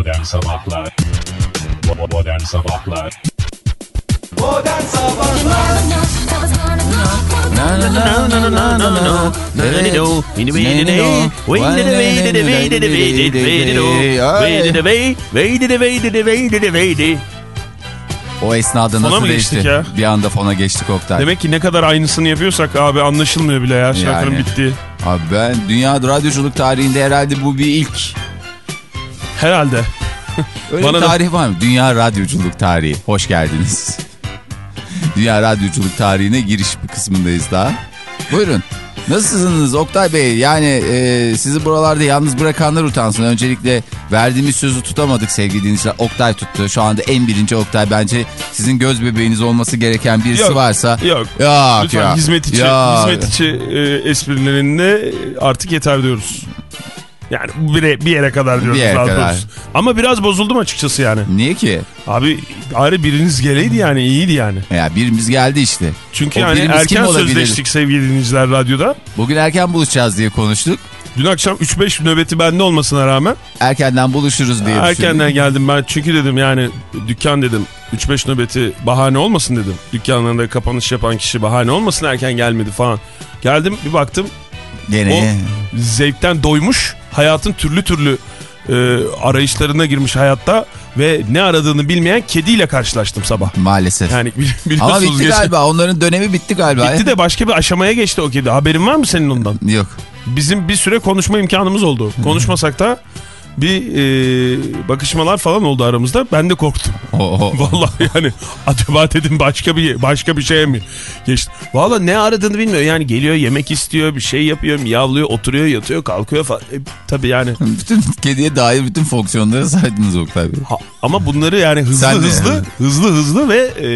Modern Sabahlar Modern Sabahlar Modern Sabahlar O esnada Fona nasıl mı değişti? geçtik ya? Bir anda fona geçtik Oktay. Demek ki ne kadar aynısını yapıyorsak abi anlaşılmıyor bile ya şarkının Yani. bittiği. Abi ben dünya radyoculuk tarihinde herhalde bu bir ilk. Herhalde. Öyle Bana bir da- tarih var mı? Dünya radyoculuk tarihi. Hoş geldiniz. dünya radyoculuk tarihine giriş bir kısmındayız daha. Buyurun. Nasılsınız Oktay Bey? Yani e, sizi buralarda yalnız bırakanlar utansın. Öncelikle verdiğimiz sözü tutamadık sevgili dinleyiciler. Oktay tuttu. Şu anda en birinci Oktay. Bence sizin göz bebeğiniz olması gereken birisi Yok, varsa. Yok. Yok Lütfen ya. hizmet içi, Ya. hizmet içi e, esprilerinde artık yeter diyoruz. Yani bir, bir yere kadar diyoruz. Bir yere kadar. doğrusu. Ama biraz bozuldum açıkçası yani. Niye ki? Abi ayrı biriniz geleydi yani iyiydi yani. Ya birimiz geldi işte. Çünkü O yani erken sözleştik sevgili dinleyiciler radyoda. Bugün erken buluşacağız diye konuştuk. Dün akşam 3-5 nöbeti bende olmasına rağmen Erkenden buluşuruz diye erkenden geldim ben. Çünkü dedim yani dükkan dedim 3-5 nöbeti bahane olmasın dedim. Dükkanlarında kapanış yapan kişi bahane olmasın erken gelmedi falan. Geldim bir baktım Gene. zevkten doymuş. Hayatın türlü türlü e, arayışlarına girmiş hayatta ve ne aradığını bilmeyen kediyle karşılaştım sabah. Maalesef. Yani bili- Ama bitti geçen- galiba. Onların dönemi bitti galiba. Bitti de başka bir aşamaya geçti o kedi. Haberin var mı senin ondan? Yok. Bizim bir süre konuşma imkanımız oldu. Konuşmasak da bir e, bakışmalar falan oldu aramızda. Ben de korktum. O, o. Vallahi yani acaba dedim başka bir başka bir şeye mi geçti. Vallahi ne aradığını bilmiyor. Yani geliyor yemek istiyor, bir şey yapıyor, miyavlıyor, oturuyor, yatıyor, kalkıyor falan. E, tabii yani. bütün kediye dair bütün fonksiyonları saydınız Oktay Bey. Ha- ama bunları yani hızlı Sen hızlı, yani. hızlı hızlı ve e,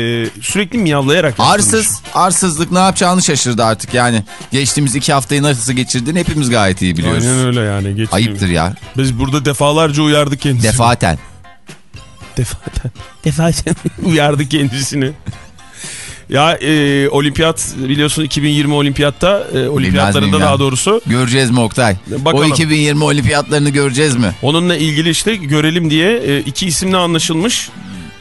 sürekli miyavlayarak yaptırmış. Arsız, arsızlık ne yapacağını şaşırdı artık yani. Geçtiğimiz iki haftayı nasıl geçirdiğini hepimiz gayet iyi biliyoruz. Aynen öyle yani. Geçti. Ayıptır ya. Biz burada defalarca uyardık kendisini. Defaten. Defaten. Defaten uyardı kendisini. Ya e, olimpiyat biliyorsun 2020 olimpiyatta e, olimpiyatlarında daha doğrusu Göreceğiz mi Oktay? Bakalım. O 2020 olimpiyatlarını göreceğiz mi? onunla ilgili işte görelim diye e, iki isimle anlaşılmış.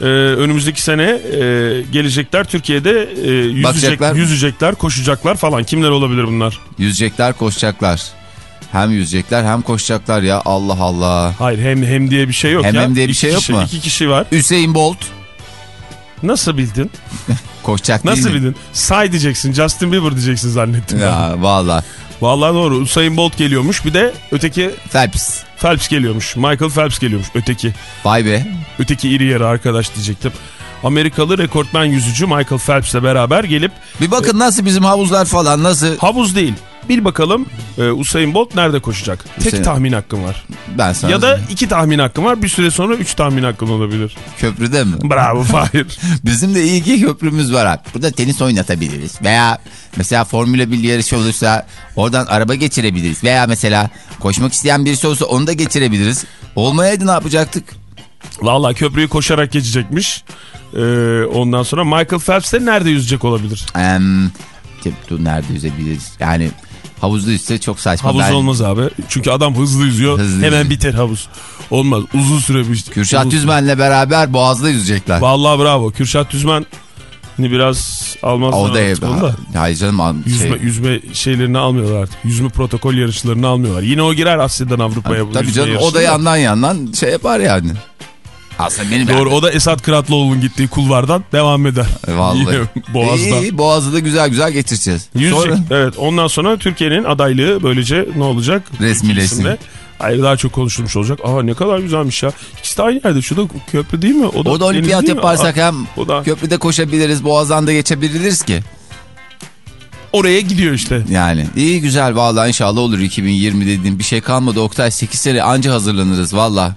E, önümüzdeki sene e, gelecekler Türkiye'de e, yüzecek, yüzecekler, koşacaklar falan. Kimler olabilir bunlar? Yüzecekler, koşacaklar. Hem yüzecekler hem koşacaklar ya Allah Allah. Hayır hem hem diye bir şey yok Hem ya. hem diye bir İki şey yok kişi, mu? İki kişi var. Hüseyin Bolt Nasıl bildin? koşacak Nasıl değil mi? bildin? Say diyeceksin. Justin Bieber diyeceksin zannettim. ben. Ya valla. Vallahi doğru. Usain Bolt geliyormuş. Bir de öteki Phelps. Phelps geliyormuş. Michael Phelps geliyormuş. Öteki. Vay be. Öteki iri yarı arkadaş diyecektim. Amerikalı rekortmen yüzücü Michael Phelps'le beraber gelip Bir bakın nasıl bizim havuzlar falan nasıl. havuz değil. Bil bakalım e, Usain Bolt nerede koşacak? Tek tahmin hakkım var. Ben sana Ya da iki tahmin hakkım var. Bir süre sonra üç tahmin hakkım olabilir. köprüde mi? Bravo Fahir. Bizim de iyi ki köprümüz var abi. Burada tenis oynatabiliriz. Veya mesela Formula 1 yarışı olursa oradan araba geçirebiliriz. Veya mesela koşmak isteyen birisi olursa onu da geçirebiliriz. Olmayaydı ne yapacaktık? Vallahi köprüyü koşarak geçecekmiş. E, ondan sonra Michael Phelps de nerede yüzecek olabilir? Dur, nerede yüzebiliriz? Yani havuzda yüzse çok saçma. Havuz Ben- olmaz abi. Çünkü adam hızlı yüzüyor. Hızlı Hemen yüzüyor. biter havuz. Olmaz. Uzun süre bir Kürşat Düzmen'le beraber Boğaz'da yüzecekler. Vallahi bravo. Kürşat Düzmen hani biraz almaz. o da da. Hayır canım. an- Yüzme, Şey, yüzme şeylerini almıyorlar artık. Yüzme protokol yarışlarını almıyorlar. Yine o girer Asya'dan Avrupa'ya. tabii canım o da yandan yandan şey yapar yani. Aslında benim Doğru o da Esat Kıratlıoğlu'nun gittiği kulvardan devam eder. Vallahi. Yine Boğaz'da. İyi, Boğaz'ı da güzel güzel geçireceğiz. Yüzecek. Sonra Evet ondan sonra Türkiye'nin adaylığı böylece ne olacak? Resmileşsin. Hayır daha çok konuşulmuş olacak. Aa ne kadar güzelmiş ya. İkisi de aynı yerde. Şu da köprü değil mi? o da deniz olimpiyat değil mi? yaparsak hem Aa, o da köprüde koşabiliriz, Boğaz'dan da geçebiliriz ki. oraya gidiyor işte. Yani iyi güzel vallahi inşallah olur 2020 dediğim bir şey kalmadı. Oktay 8 sene anca hazırlanırız valla.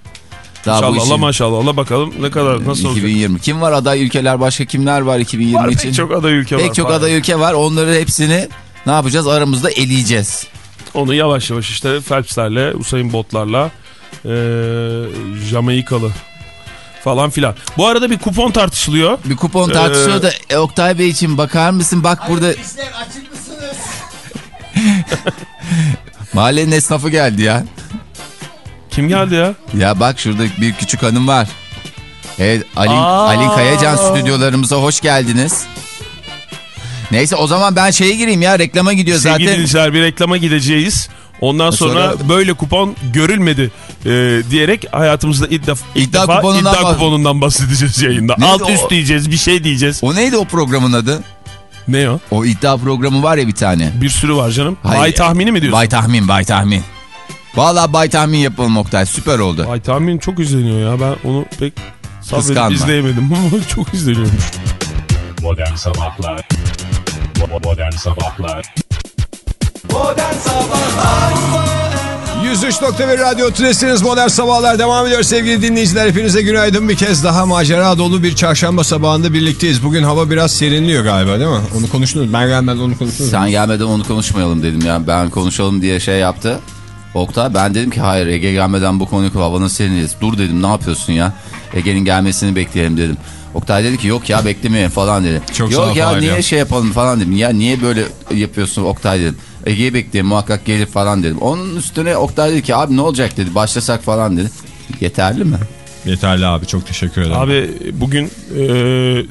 Daha İnşallah işin- Allah maşallah Allah bakalım ne kadar nasıl olacak. 2020. Kim var aday ülkeler başka kimler var 2020 Var için? pek çok aday ülke var. Pek çok Fahir. aday ülke var. Onları hepsini ne yapacağız? Aramızda eleyeceğiz. Onu yavaş yavaş işte Phelps'lerle, Usain Bolt'larla, eee Jamaikalı falan filan. Bu arada bir kupon tartışılıyor. Bir kupon Ee, tartışıyor da e, Oktay Bey için bakar mısın? Bak burada İşler açık mısınız? mahallenin esnafı geldi ya. Kim geldi ya? Ya bak şurada bir küçük hanım var. Evet Alin, Aa. Alin Kayacan stüdyolarımıza hoş geldiniz. Neyse o zaman ben şeye gireyim ya reklama gidiyor Sevgili zaten. dinleyiciler bir reklama gideceğiz. Ondan sonra, Sonra- böyle kupon görülmedi e, diyerek hayatımızda ilk, def ilk İddia defa kuponundan iddia bah- kuponundan bahsedeceğiz yayında. Neydi Alt o? üst diyeceğiz bir şey diyeceğiz. O neydi o programın adı? Ne o? O iddia programı var ya bir tane. Bir sürü var canım. Hayır. Bay tahmini mi diyorsun? Bay tahmin bay tahmin. Valla bay tahmin yapalım Oktay süper oldu. Bay tahmin çok izleniyor ya. Ben onu pek sabredip izleyemedim ama çok izleniyormuş. Modern Sabahlar Modern Sabahlar Modern Sabahlar 103.1 Radyo Tülesi'niz Modern Sabahlar devam ediyor sevgili dinleyiciler. Hepinize günaydın bir kez daha macera dolu bir çarşamba sabahında birlikteyiz. Bugün hava biraz serinliyor galiba değil mi? Onu konuştunuz. Ben gelmeden onu konuştunuz. Sen gelmeden onu konuşmayalım dedim ya. Ben konuşalım diye şey yaptı. Oktay ben dedim ki hayır Ege gelmeden bu konuyu havanın seriniz. Dur dedim ne yapıyorsun ya? Ege'nin gelmesini bekleyelim dedim. Oktay dedi ki yok ya beklemeyin falan dedi. Çok yok ya niye ya. şey yapalım falan dedim. Ya niye böyle yapıyorsun Oktay dedim. Ege'yi bekleyin muhakkak gelir falan dedim. Onun üstüne Oktay dedi ki abi ne olacak dedi. Başlasak falan dedi. Yeterli mi? Yeterli abi çok teşekkür ederim. Abi bugün e,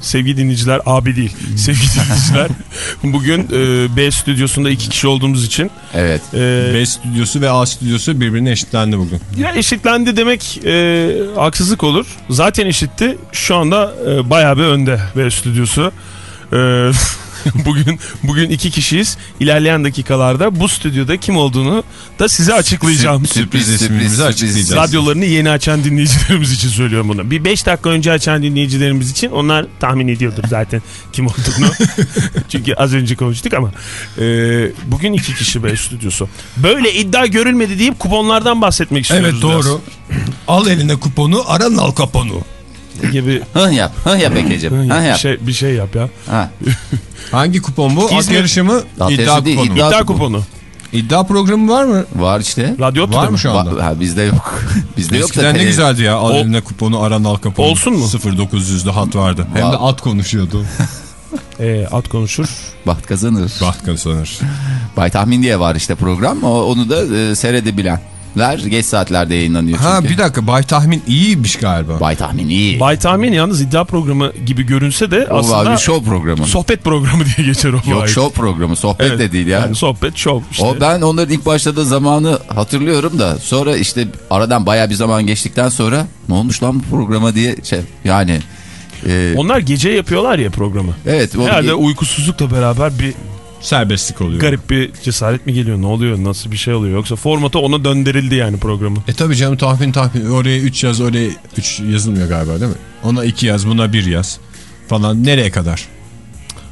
sevgili dinleyiciler abi değil. Sevgili dinleyiciler bugün e, B stüdyosunda iki kişi olduğumuz için Evet. e, B stüdyosu ve A stüdyosu birbirine eşitlendi bugün. ya eşitlendi demek e, haksızlık olur. Zaten eşitti. Şu anda e, bayağı bir önde B stüdyosu. E, bugün bugün iki kişiyiz. İlerleyen dakikalarda bu stüdyoda kim olduğunu da size açıklayacağım. Sürpriz ismimizi açıklayacağız. Radyolarını yeni açan dinleyicilerimiz için söylüyorum bunu. Bir 5 dakika önce açan dinleyicilerimiz için onlar tahmin ediyordur zaten kim olduğunu. Çünkü az önce konuştuk ama. e, bugün iki kişi B stüdyosu. Böyle iddia görülmedi deyip kuponlardan bahsetmek istiyoruz. Evet doğru. Al eline kuponu aran al kaponu. Biraz. Gibi Hıh yap. Hıh yap Ege'ciğim. Bir yap. şey, bir şey yap ya. Ha. Hangi kupon bu? At İzmir- yarışı mı? At İddia yarışı değil, kuponu. iddia- İddia kuponu. kuponu. İddia programı var mı? Var işte. Radyo Var mı şu anda? Ha, bizde yok. bizde yok da Eskiden ne güzeldi ya. Al eline kuponu aran al kaponu. Olsun mu? 0900'de hat vardı. Hem de at konuşuyordu. E, at konuşur. Baht kazanır. Baht kazanır. Bay Tahmin diye var işte program. O, onu da e, seyredebilenler geç saatlerde yayınlanıyor Ha çünkü. bir dakika Bay Tahmin iyiymiş galiba. Bay Tahmin iyi. Bay tahmin yalnız iddia programı gibi görünse de o aslında bir show programı. sohbet programı diye geçer o. Yok show programı. Sohbet Evet. de değil ya. Yani sohbet şov işte. O ben onların ilk başladığı zamanı hatırlıyorum da sonra işte aradan baya bir zaman geçtikten sonra ne olmuş lan bu programa diye şey yani e, Onlar gece yapıyorlar ya programı. evet o, Herhalde uykusuzlukla beraber bir Serbestlik oluyor. garip bir cesaret mi geliyor? Ne oluyor? Nasıl bir şey oluyor? Yoksa formatı ona döndürüldü yani programı. E tabi canım tahmin tahmin. Oraya 3 yaz oraya 3 yazılmıyor galiba değil mi? Ona 2 yaz buna 1 yaz falan. Nereye kadar?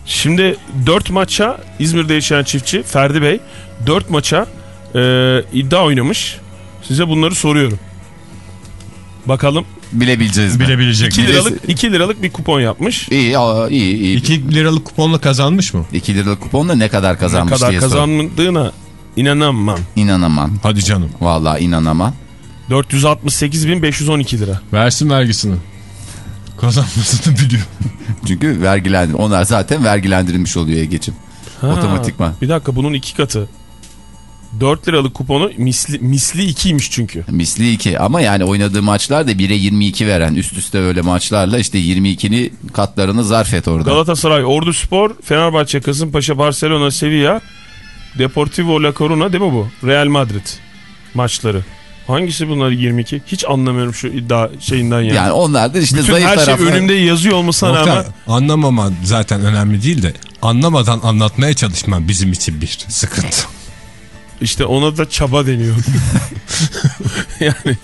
Şimdi 4 maça İzmir'de yaşayan çiftçi Ferdi Bey 4 maça e, iddia oynamış. Size bunları soruyorum. Bakalım bilebileceğiz mi? Bilebilecek 2 mi? liralık 2 liralık bir kupon yapmış. İyi iyi iyi. 2 liralık kuponla kazanmış mı? 2 liralık kuponla ne kadar Ne kazanmış kadar diye sor. kazandığına inanamam. İnanamam. Hadi canım. Vallahi inanamam. 468.512 lira. Versin vergisini. Kazanmasını biliyor. Çünkü vergilendir. Onlar zaten vergilendirilmiş oluyor. Ha, Otomatikman. Bir dakika bunun iki katı. 4 liralık kuponu misli, misli 2'ymiş çünkü. Misli 2 ama yani oynadığı maçlar da 1'e 22 veren üst üste öyle maçlarla işte 22'ni katlarını zarf et orada. Galatasaray, Ordu Spor, Fenerbahçe, Kasımpaşa, Barcelona, Sevilla, Deportivo La Coruna değil mi bu? Real Madrid maçları. Hangisi bunlar 22? Hiç anlamıyorum şu iddia şeyinden yani. Yani onlar da işte Bütün zayıf her şey taraflar. önümde yazıyor olmasına Oktay, rağmen anlamaman zaten önemli değil de anlamadan anlatmaya çalışman bizim için bir sıkıntı. İşte ona da çaba deniyor. yani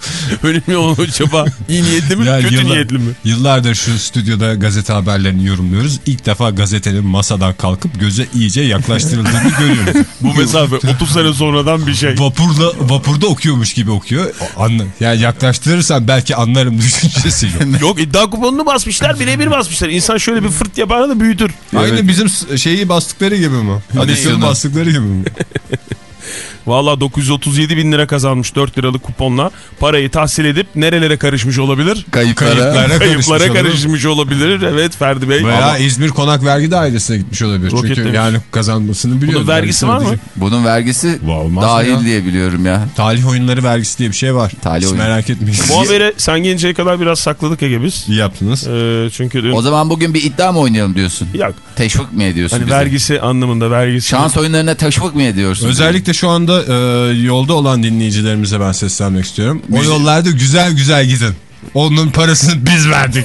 önemli olan çaba. İyi niyetli mi, Yani kötü yıllar- niyetli mi? Yıllardır şu stüdyoda gazete haberlerini yorumluyoruz. İlk defa gazetenin masadan kalkıp göze iyice yaklaştırıldığını görüyoruz. Bu mesafe 30 sene sonradan bir şey. Vapurda, vapurda okuyormuş gibi okuyor. Anla, yani yaklaştırırsan belki anlarım düşüncesi yok. Yok iddia kuponunu basmışlar birebir basmışlar. İnsan şöyle bir fırt yapar da büyütür. Aynı bizim s- şeyi bastıkları gibi mi? Adisyonu. bastıkları gibi mi? Valla 937 bin lira kazanmış 4 liralık kuponla. Parayı tahsil edip nerelere karışmış olabilir? Kayıplara. Kayıplara karışmış Kayıplara olabilir. karışmış olabilir. Evet Ferdi Bey. Veya Ama İzmir Konak Vergi Dairesine gitmiş olabilir. Roket Çünkü demiş. yani kazanmasını biliyor. bunun vergisi var mı? Bunun vergisi Olmaz dahil ya. diye biliyorum ya. Talih oyunları vergisi diye bir şey var. Talih Hiç oyunu. merak etmeyin. Bu haberi sen gelinceye kadar biraz sakladık Ege biz. İyi yaptınız. Ee, çünkü dün... O zaman bugün bir iddia mı oynayalım diyorsun? Yok. Teşvik mi ediyorsun Hani bize? vergisi anlamında vergisi. Şans oyunlarına teşvik mi ediyorsun? Özellikle şu anda e, yolda olan dinleyicilerimize ben seslenmek istiyorum. O yollarda güzel güzel gidin. Onun parasını biz verdik.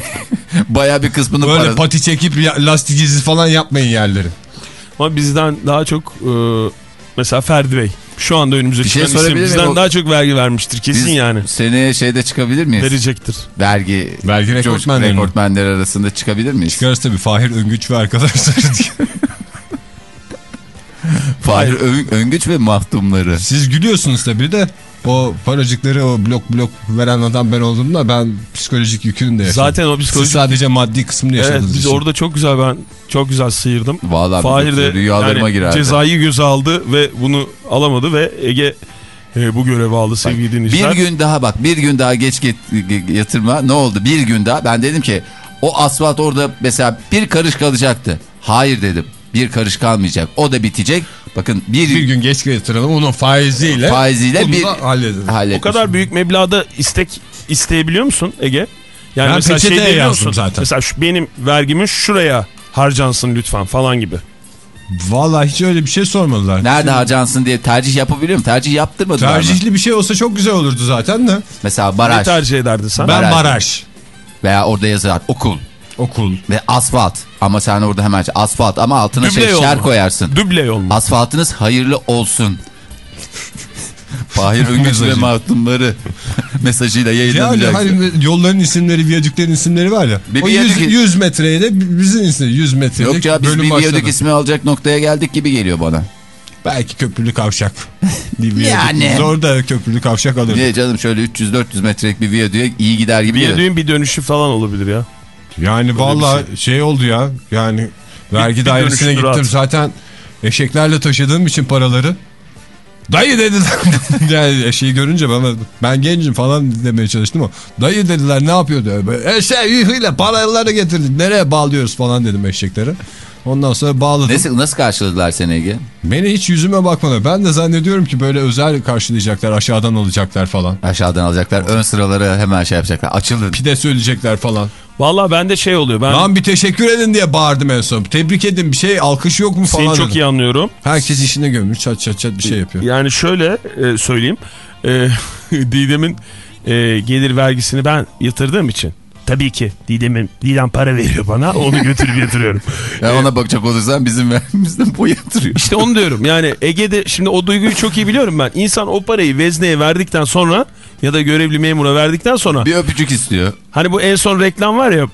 Baya bir kısmını Böyle para... pati çekip lastik izi falan yapmayın yerleri. Ama bizden daha çok e, mesela Ferdi Bey. Şu anda önümüze Bir şey çıkan isim bizden O- daha çok vergi vermiştir kesin Biz yani. seneye şeyde çıkabilir miyiz? Verecektir. Vergi, Vergi rekortmenleri rekortmenleri arasında çıkabilir miyiz? Çıkarız tabii Fahir Öngüç ve arkadaşları. Fahir Ön- Öngüç ve mahtumları. Siz gülüyorsunuz tabii de o paracıkları o blok blok veren adam ben olduğumda ben psikolojik yükünü de yaşadım. Zaten o Siz psikolojik... sadece maddi kısmını Evet yaşadınız. biz için. orada çok güzel ben çok güzel sıyırdım. Vallahi Fahir de rüyalarıma yani girerdi. cezayı göze aldı ve bunu alamadı ve Ege e, bu göreve aldı sevgili dinleyiciler. Bir gün daha bak bir gün daha geç get- ge- yatırma ne oldu bir gün daha ben dedim ki o asfalt orada mesela bir karış kalacaktı. Hayır dedim bir karış kalmayacak o da bitecek. Bakın bir, bir gün geç yatıralım onun faiziyle. faiziyle bunu bir halletmiş. O kadar büyük meblağda istek isteyebiliyor musun Ege? Yani Ben mesela şey yazdım zaten. Mesela şu, benim vergimin şuraya harcansın lütfen falan gibi. Vallahi hiç öyle bir şey sormadılar. Nerede harcansın diye tercih yapabiliyor mu? Tercih yaptırmadılar mı? Tercihli bir şey olsa çok güzel olurdu zaten de. Mesela Ne baraj tercih ederdin sen? Ben Baraj. baraj. veya orada yazar okul Okul. ve asfalt. Ama sen orada hemen asfalt ama altına Düble şey yol şer mu? koyarsın. Duble yol mu? Asfaltınız hayırlı olsun. Fahir Öngüç ve Mesajı. mahtumları mesajıyla Yani yayınlanacak. hani yolların isimleri, viyadüklerin isimleri var ya. Bir o viyadük- 100, 100 metreye de bizim isimleri 100 metrelik Yok ya biz bölüm bir başladı. viyadük ismi alacak noktaya geldik gibi geliyor bana. Belki köprülü kavşak. Yani. Zor da köprülü kavşak alır. Niye canım şöyle 300-400 metrelik bir viyadüğe iyi gider gibi. Bir geliyor. düğün bir dönüşü falan olabilir ya. Yani vallahi şey. oldu ya. Yani vergi bir dairesine gittim at. zaten eşeklerle taşıdığım için paraları. Dayı dediler. yani eşeği görünce bana ben gencim falan demeye çalıştım ama dayı dediler ne yapıyor diyor. Böyle, Eşeği yıhıyla paraları getirdik. Nereye bağlıyoruz falan dedim eşeklere. Ondan sonra bağladım. Nasıl, nasıl karşıladılar seni Ege? Beni hiç yüzüme bakmadı. Ben de zannediyorum ki böyle özel karşılayacaklar aşağıdan alacaklar falan. Aşağıdan alacaklar ön sıraları hemen şey yapacaklar. Açılın. Pide söyleyecekler falan. Vallahi bende şey oluyor. Ben Lan bir teşekkür edin diye bağırdım en son. Tebrik edin bir şey alkış yok mu falan seni çok dedim. iyi anlıyorum. Herkes işine gömülür çat çat çat bir şey yapıyor. Yani şöyle e, söyleyeyim. E, Didem'in e, gelir vergisini ben yatırdığım için. Tabii ki Didem'in Didem para veriyor bana onu götürüp yatırıyorum. Ya ona bakacak olursan bizim vergimizden bu yatırıyor. İşte onu diyorum yani Ege'de şimdi o duyguyu çok iyi biliyorum ben. İnsan o parayı vezneye verdikten sonra ya da görevli memura verdikten sonra Bir öpücük istiyor. hani bu en son reklam var ya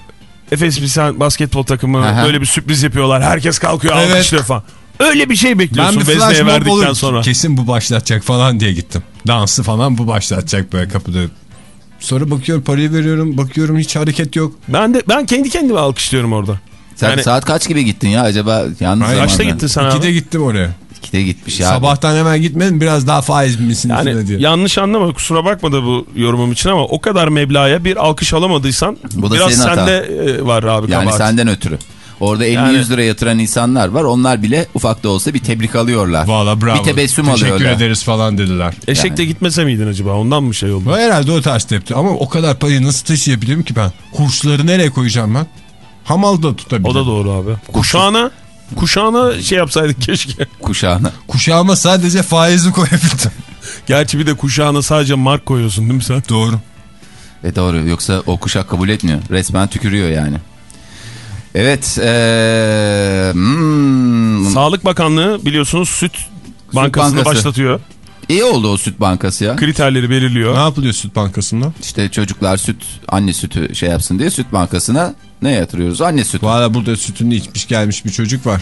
Efes Pilsen basketbol takımı Aha. böyle bir sürpriz yapıyorlar. Herkes kalkıyor Evet. alkışlıyor falan. Öyle bir şey Ben bekliyorsun bir vezneye mob verdikten olur. sonra. Kesin bu başlatacak falan diye gittim. Dansı falan bu başlatacak böyle kapıda. Sonra bakıyorum parayı veriyorum bakıyorum hiç hareket yok. Ben de ben kendi kendime alkışlıyorum orada. Sen Yani- saat kaç gibi gittin ya acaba yalnız Hayır, Kaçta zamanda? gittin sen abi? İkide gittim oraya. İkide gitmiş ya. Sabahtan hemen gitmedim biraz daha faiz misin Yani diye. yanlış anlama kusura bakma da bu yorumum için ama o kadar meblağa bir alkış alamadıysan Bu da biraz senin hatan. sende e, var abi Yani kabahat. senden ötürü. Orada 50-100 Yani- lira yatıran insanlar var. Onlar bile ufak da olsa bir tebrik alıyorlar. Valla bravo. Bir tebessüm Teşekkür alıyorlar. ederiz falan dediler. Eşek de Yani. gitmese miydin acaba ondan mı şey oldu? Herhalde o ters tepti ama o kadar parayı nasıl taşıyabilirim ki ben? Kursları nereye koyacağım ben? Hamal da tutabilirim. O da doğru abi. Kuşağına kuşağına şey yapsaydık keşke. Kuşağına. Kuşağıma sadece faizi koyabildim. Gerçi bir de kuşağına sadece mark koyuyorsun değil mi sen? Doğru. E doğru yoksa o kuşak kabul etmiyor. Resmen tükürüyor yani. Evet. Ee, hmm, Sağlık Bakanlığı biliyorsunuz süt bankasını bankası. başlatıyor. iyi oldu o süt bankası ya. Kriterleri Ne belirliyor. yapılıyor süt bankasında? İşte çocuklar süt anne sütü şey yapsın diye süt bankasına ne yatırıyoruz? Anne sütü. Valla burada sütünü içmiş gelmiş bir çocuk var.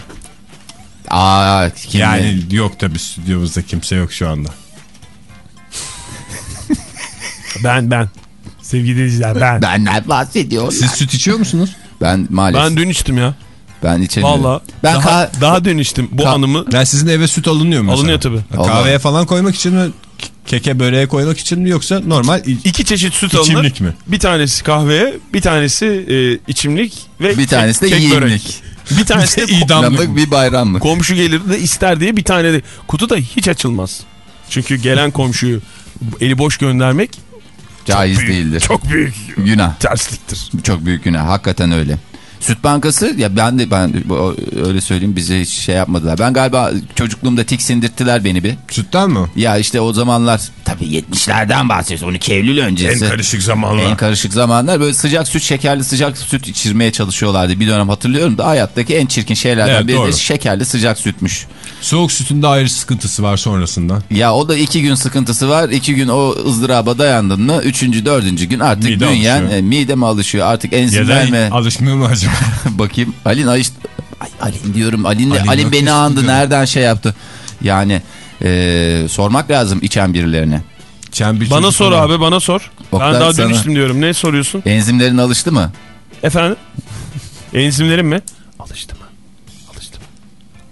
Aa kim Yani yok tabii stüdyomuzda kimse yok şu anda. Ben ben. Sevgili dinleyiciler ben. Benden bahsediyor. Siz süt içiyor musunuz? Ben maalesef. Ben dün içtim ya. Ben içemiyorum. Valla. Ben daha, daha dün içtim bu anımı. Ben sizin eve süt alınıyor mu? Alınıyor tabii. Kahveye falan koymak için mi? Keke böreğe koymak için mi yoksa normal İki çeşit süt İçimlik alınır. mi? Bir tanesi kahveye, bir tanesi e, içimlik ve Bir tanesi de yiyimlik. Bir tanesi de İdamlık. Damlık bir bayramlık. komşu gelir de ister diye bir tane de kutu da hiç açılmaz. Çünkü gelen komşuyu eli boş göndermek Caiz büyük- değildir. çok büyük Günah. tersliktir. Çok büyük günah. Hakikaten öyle. Süt bankası ya ben de ben öyle söyleyeyim bize hiç şey yapmadılar. Ben galiba çocukluğumda tiksindirttiler beni bir. sütten mi? Ya işte o zamanlar tabii 70'lerden bahsediyoruz. 12 Eylül öncesi. karışık zamanlar. En karışık zamanlar böyle sıcak süt, şekerli sıcak süt içirmeye çalışıyorlardı. Bir dönem hatırlıyorum da hayattaki en çirkin şeylerden Evet, biri de doğru. şekerli sıcak sütmüş. Soğuk sütün de ayrı sıkıntısı var sonrasında. Ya o da iki gün sıkıntısı var. iki gün o ızdıraba dayandın mı? Üçüncü, dördüncü gün artık Mide bünyen alışıyor. e, mide mi alışıyor? Artık da mi? alışmıyor mu acaba? Bakayım. Alin Ayış... Ay, Alin diyorum. Alin, Alin Alin yok beni andı. Nereden şey yaptı? Yani e, sormak lazım içen birilerine. Sen bir Bana sor abi bana sor. Oktay, ben daha sana- dün içtim diyorum. Ne soruyorsun? Enzimlerin alıştı mı? Efendim? Enzimlerim mi? Alıştı mı? Alıştı mı?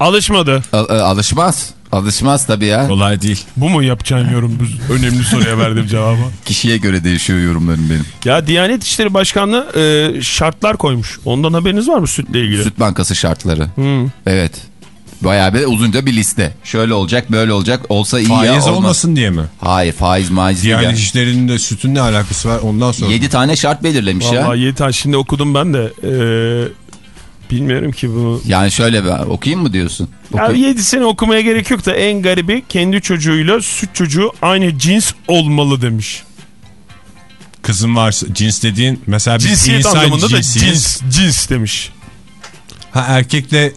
Alışmadı. Al- e, alışmaz. Alışmaz tabii ya. Kolay değil. Bu mu yapacağın yorum? Bu önemli soruya verdim cevabı. Kişiye göre değişiyor yorumlarım benim. Ya Diyanet İşleri Başkanlığı e, şartlar koymuş. Ondan haberiniz var mı sütle ilgili? Süt bankası şartları. Hmm. Evet. Bayağı bir uzunca bir liste. Şöyle olacak böyle olacak. Olsa iyi ya Faiz olmasın diye mi? Hayır faiz maiz değil. Yani ya. işlerinin de sütün ne alakası var ondan sonra. 7 tane şart belirlemiş ya. Vallahi Yeter şimdi okudum ben de. E, bilmiyorum ki bunu. Yani şöyle bir okuyayım mı diyorsun? Ya Oku- yedisini okumaya gerek yok da en garibi kendi çocuğuyla süt çocuğu aynı cins olmalı demiş. Kızın varsa cins dediğin mesela biz Cinsiyet insan anlamında da cins, cins demiş. Ha erkekle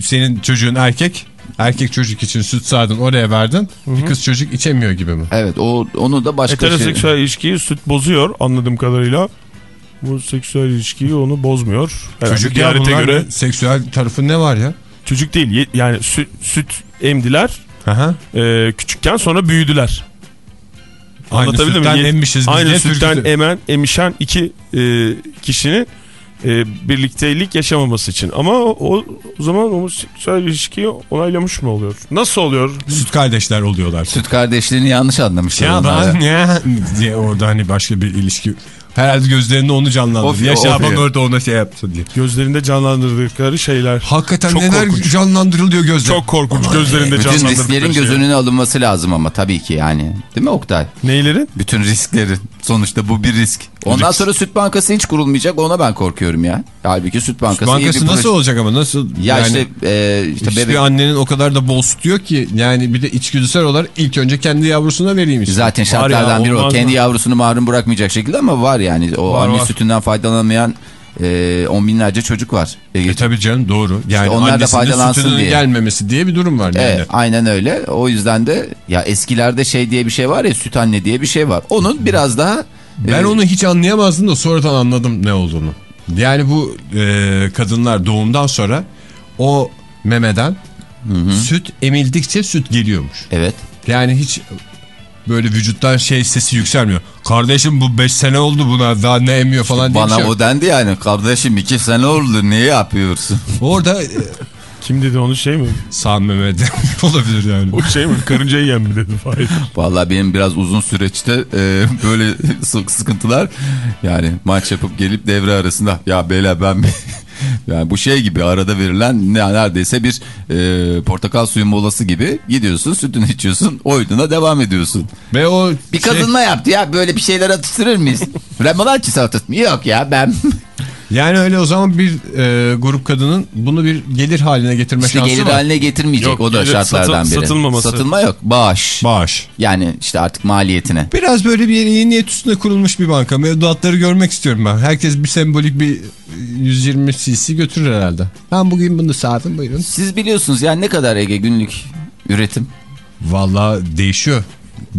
senin çocuğun erkek. Erkek çocuk için süt sağdın oraya verdin. Bir kız çocuk içemiyor gibi mi? Evet o onu da başka şey. Heteroseksüel ilişkiyi süt bozuyor anladığım kadarıyla. Bu seksüel ilişkiyi onu bozmuyor. Herhalde çocuk ya göre seksüel tarafı ne var ya? çocuk değil yani süt, süt emdiler Aha. e, küçükken sonra büyüdüler. Aynı Anlatabildim mi? sütten Ye- emmişiz Aynı sütten emen emişen iki e, kişinin e, birlikteylik yaşamaması için. Ama o, o zaman homoseksüel ilişkiyi onaylamış mı oluyor? Nasıl oluyor? Süt kardeşler oluyorlar. Süt kardeşliğini yanlış anlamışlar. Ya onlar ben ya diye orada hani başka bir ilişki. Herhalde gözlerinde onu canlandırdı. Of, Ya Şaban orada ona şey yaptı diye. Gözlerinde canlandırdıkları şeyler. Hakikaten Çok neler korkunç. canlandırılıyor gözler. Çok korkunç gözlerinde Bütün canlandırdıkları risklerin göz şeyler. önüne alınması lazım ama tabii ki yani. Değil mi Oktay? Neylerin? Bütün risklerin. Sonuçta bu bir risk. Ondan Risk. sonra süt bankası hiç kurulmayacak ona ben korkuyorum ya. Halbuki süt bankası, bir Bankası nasıl proje. olacak ama nasıl? Ya yani, işte, e, işte hiçbir bebek... annenin o kadar da bol süt yok ki. Yani bir de içgüdüsel olarak ilk önce kendi yavrusuna vereyim işte. Zaten şartlardan ya, biri o. Kendi mı? yavrusunu mahrum bırakmayacak şekilde ama var yani. O Var, anne var. sütünden faydalanamayan e, on binlerce çocuk var. E, tabii canım doğru. Yani onlar da faydalansın diye. gelmemesi diye bir durum var. Evet, Yani. aynen öyle. O yüzden de ya eskilerde şey diye bir şey var ya süt anne diye bir şey var. Onun biraz daha Ben e, onu hiç anlayamazdım da sonradan anladım ne olduğunu. Yani bu e, kadınlar doğumdan sonra o memeden süt emildikçe süt geliyormuş. evet. Yani hiç böyle vücuttan şey sesi yükselmiyor. Kardeşim bu 5 sene oldu buna daha ne emiyor falan diye Bana şey o dendi yani kardeşim iki sene oldu niye yapıyorsun? Orada e, Kim dedi onu şey mi? Sağ Mehmet olabilir yani. O şey mi? Karınca yiyen mi dedi? Fahir? Vallahi benim biraz uzun süreçte e, böyle sık sıkıntılar yani maç yapıp gelip devre arasında ya beyler ben bir- yani bu şey gibi arada verilen ne neredeyse bir e, portakal suyu molası gibi gidiyorsun sütünü içiyorsun oyununa devam ediyorsun. Ve o Bir şey- kadın mı yaptı ya böyle bir şeyler atıştırır mıyız? Remolatçı salatası mı? Yok ya ben Yani öyle o zaman bir e, grup kadının bunu bir gelir haline getirme işte şansı gelir var. haline getirmeyecek Yok, o da gelir- şartlardan satıl- biri. satılmaması. Satılma yok bağış. Bağış. Yani işte artık maliyetine. Biraz böyle bir iyi niyet üstüne kurulmuş bir banka. Mevduatları görmek istiyorum ben. Herkes bir sembolik bir 120 cc götürür herhalde. Ben bugün bunu sağdım buyurun. Siz biliyorsunuz yani ne kadar Ege günlük üretim? Valla değişiyor.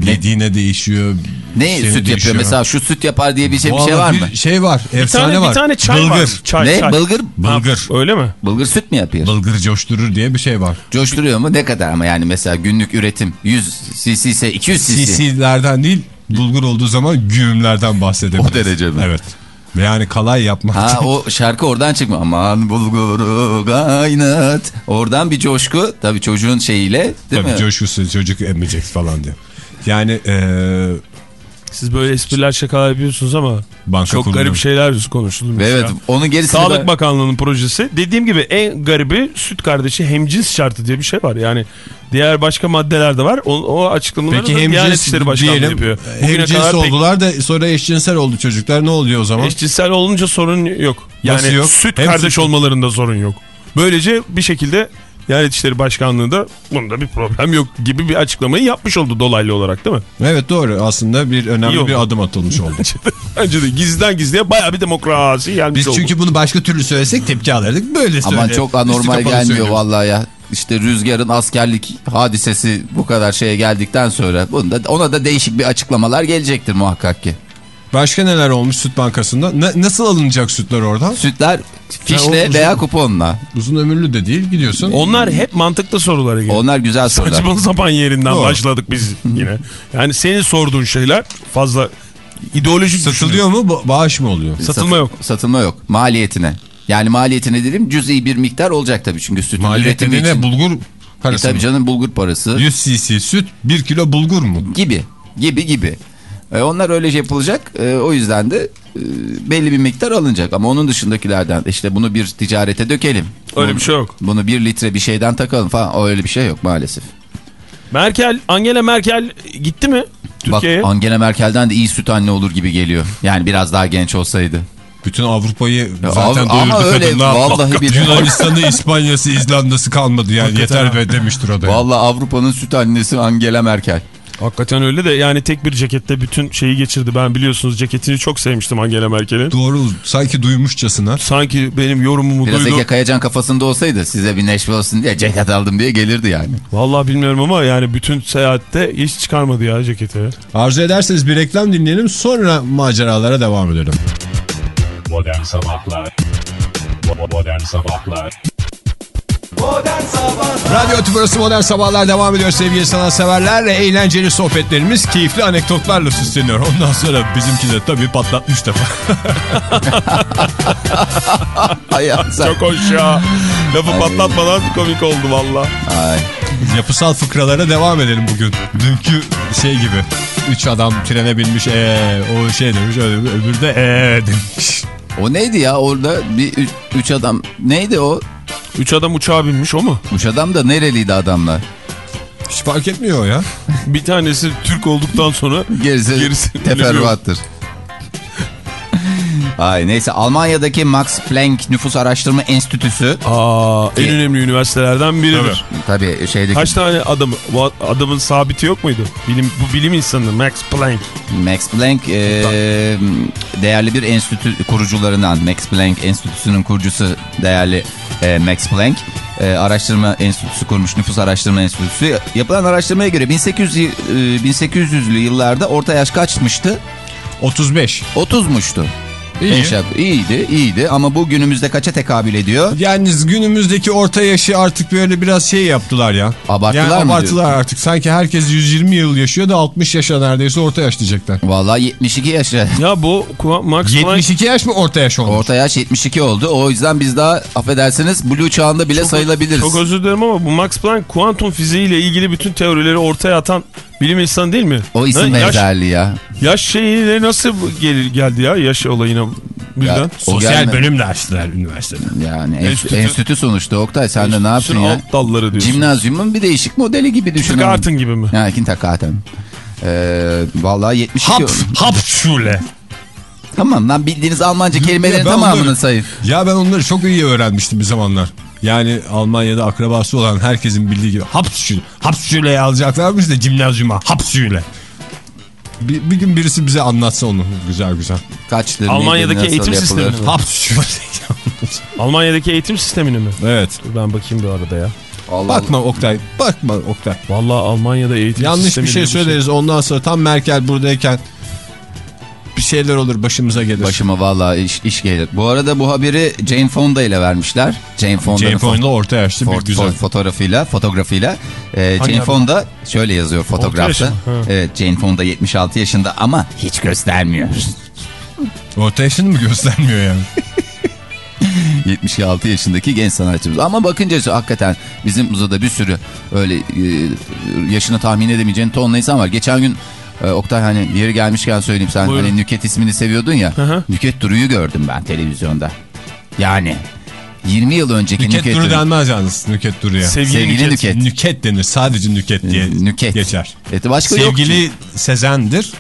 Yediğine değişiyor. Ne süt yapıyor değişiyor. mesela şu süt yapar diye bir şey, bir şey var mı? Bir şey var. Bir Efsane tane, var. bir tane çay Bılgır. var. Çay, ne? çay. Bılgır? Bılgır. Ha, öyle mi? Bılgır süt mü yapıyor? Bılgır coşturur diye bir şey var. Coşturuyor mu? Ne kadar ama yani mesela günlük üretim 100 cc ise 200 cc. CC'lerden değil bulgur olduğu zaman güğümlerden bahsedebiliriz. O derece mi? Evet. Yani kalay yapmak. Ha o şarkı oradan çıkma. Aman bulguru kaynat. Oradan bir coşku. Tabii çocuğun şeyiyle değil Tabii mi? coşkusu çocuk emecek falan diyor. Yani eee Siz böyle espriler şakalar yapıyorsunuz ama banka çok kurulu- garip şeyler konuşulmuş Ve evet ya. onun gerisini Sağlık ben- Bakanlığı'nın projesi. Dediğim gibi en garibi süt kardeşi hemcins şartı diye bir şey var. Yani diğer başka maddeler de var. O, o açıklamaları Peki da Diyanet hemcins İşleri Başkanlığı diyelim. yapıyor. Bugüne Hemcins kadar pek oldular da sonra eşcinsel oldu çocuklar. Ne oluyor o zaman? eşcinsel olunca sorun yok. Yani Nasıl yok? süt Hem kardeş süt- olmalarında sorun yok. Böylece bir şekilde Diyanet İşleri Başkanlığı'nda bunda bir problem yok gibi bir açıklamayı yapmış oldu dolaylı olarak değil mi? Evet doğru aslında bir önemli bir adım atılmış oldu. Bence de gizliden gizliye baya bir demokrasi gelmiş Biz oldu. çünkü bunu başka türlü söylesek tepki alırdık. Böyle söyle. Ama çok anormal gelmiyor vallahi ya. İşte rüzgarın askerlik hadisesi bu kadar şeye geldikten sonra bunda ona da değişik bir açıklamalar gelecektir muhakkak ki. Başka neler olmuş süt bankasında? Na- nasıl alınacak sütler oradan? Sütler fişle o- veya kuponla. Uzun ömürlü de değil gidiyorsun. Onlar hep mantıklı sorulara geliyor. Onlar güzel sorular. Saçma sapan yerinden Doğru. başladık biz yine. Yani senin sorduğun şeyler fazla ideolojik Satılıyor mu ba- bağış mı oluyor? Satılma yok. Satılma yok. Maliyetine. Yani maliyetine dedim cüz'i bir miktar olacak tabii çünkü sütün Maliyeti üretimi ne için. bulgur E parası tabii mı? canım bulgur parası 100 cc süt 1 kilo bulgur mu? gibi gibi gibi. E, onlar öyle şey yapılacak. E, o yüzden de e, belli bir miktar alınacak. Ama onun dışındakilerden işte bunu bir ticarete dökelim. Öyle Bunu- bir şey yok. Bunu bir litre bir şeyden takalım falan. Öyle bir şey yok maalesef. Merkel, Angela Merkel gitti mi Türkiye'ye? Bak Angela Merkel'den de iyi süt anne olur gibi geliyor. Yani biraz daha genç olsaydı. Bütün Avrupa'yı zaten Avru- ama doyurdu öyle, kadın. Ne yapalım? vallahi bir- Yunanistan'ı, İspanya'sı, İzlanda'sı kalmadı yani. Yeter ve demiştir o da. Vallahi Avrupa'nın süt annesi Angela Merkel. Hakikaten öyle de yani tek bir cekette bütün şeyi geçirdi. Ben biliyorsunuz ceketini çok sevmiştim Angela Merkel'in. Doğru sanki duymuşçasına. Sanki benim yorumumu Biraz duydu. Ege Kayacan kafasında olsaydı size bir neşve olsun diye ceket aldım diye gelirdi yani. Vallahi bilmiyorum ama yani bütün seyahatte hiç çıkarmadı ya ceketi. Arzu ederseniz bir reklam dinleyelim sonra maceralara devam edelim. Modern Sabahlar Modern Sabahlar Radyo Tübrası Modern Sabahlar devam ediyor sevgili sanatseverler. Eğlenceli sohbetlerimiz keyifli anekdotlarla süsleniyor. Ondan sonra bizimki de tabii patlatmış defa. Ay, Çok hoş ya. Lafı patlatmadan komik oldu valla. Ay. Yapısal fıkralara devam edelim bugün. Dünkü şey gibi. Üç adam trene binmiş ee, o şey demiş öyle öbürü de ee demiş. O neydi ya orada bir üç, üç adam neydi o? Üç adam uçağa binmiş o mu? Üç adam da nereliydi adamlar? Hiç fark etmiyor ya. Bir tanesi Türk olduktan sonra Gerisi, Gerisi teferruattır. Ay neyse Almanya'daki Max Planck Nüfus Araştırma Enstitüsü Aa, en önemli üniversitelerden biridir. tabii şeydeki Kaç tane adam, adamın sabiti yok muydu? Bilim, bu bilim insanı Max Planck. Max Planck e, değerli bir enstitü kurucularından Max Planck Enstitüsü'nün kurucusu değerli e, Max Planck e, araştırma enstitüsü kurmuş nüfus araştırma enstitüsü yapılan araştırmaya göre 1800 y- e, 1800'lü yıllarda orta yaş kaçmıştı 35. 30'muştu. İyi. Eşya- iyiydi iyiydi ama bu günümüzde kaça tekabül ediyor? Yalnız günümüzdeki orta yaşı artık böyle biraz şey yaptılar ya. Abarttılar yani mı Abarttılar artık. Sanki herkes 120 yıl yaşıyor da 60 yaşa neredeyse orta yaş diyecekler. Vallahi 72 yaşa. Ya bu Max Planck 72 yaş mı orta yaş olmuş? Orta yaş 72 oldu. O yüzden biz daha affedersiniz Blue çağında bile sayılabiliriz. Çok özür dilerim ama bu Max Planck kuantum fiziği ile ilgili bütün teorileri ortaya atan bilim insanı değil mi? o isim Ha, yaş, benzerliği ya. yaş şeyine nasıl gelir, geldi ya yaş olayına birden? Ya, Sosyal gelme- bölüm dersler üniversitede. Yani enstitü, Enstitü- sonuçta Oktay sen de ne yaptın ya? alt dalları diyorsun. Cimnazyumun bir değişik modeli gibi düşün. Kindergarten gibi mi? Ha kindergarten. Ee, vallahi 72. Hap, hap şule. Tamam lan bildiğiniz Almanca kelimelerin ben tamamını bunları- sayın. Ya ben onları çok iyi öğrenmiştim bir zamanlar. Yani Almanya'da akrabası olan herkesin bildiği gibi hapsşule. Hapsşule'yi alacaklarmış da cimnazyuma hapsşule. Bir, bir gün birisi bize anlatsa onu güzel güzel. Kaçtır, Almanya'daki neydi, eğitim yapılır? sistemi mi? Almanya'daki eğitim sistemini mi? evet. Dur Ben bakayım bir arada ya. Allah Bakma Oktay. Bakma Oktay. Vallahi Almanya'da eğitim Yanlış bir sistemiyle şey söyleriz ondan sonra tam Merkel buradayken bir şeyler olur başımıza gelir. Başıma vallahi iş, iş gelir. Bu arada bu haberi Jane Fonda ile vermişler. Jane Fonda'nın Jane fo- Fonda orta yaşlı bir güzel. fo- fotoğrafıyla, fotoğrafıyla. Ee, Jane adam? Fonda şöyle yazıyor fotoğrafta. Evet Jane Fonda 76 yaşında ama hiç göstermiyor. Orta yaşını mı göstermiyor yani? 76 yaşındaki genç sanatçımız. Ama bakınca hakikaten bizim uzada bir sürü öyle e, yaşını tahmin edemeyeceğin tonla insan var. Geçen gün e, Oktay hani yeri gelmişken söyleyeyim sen Buyurun. hani Nüket ismini seviyordun ya. hı. Nüket Duru'yu gördüm ben televizyonda. Yani 20 yıl önceki Nüket, Nüket, Duru Duru. denmez yalnız Nüket Duru'ya. Sevgili, Sevgili Nüket. Nüket. Nüket denir. Sadece Nüket diye Nüket. geçer. Evet, başka yok. Sevgili Sezen'dir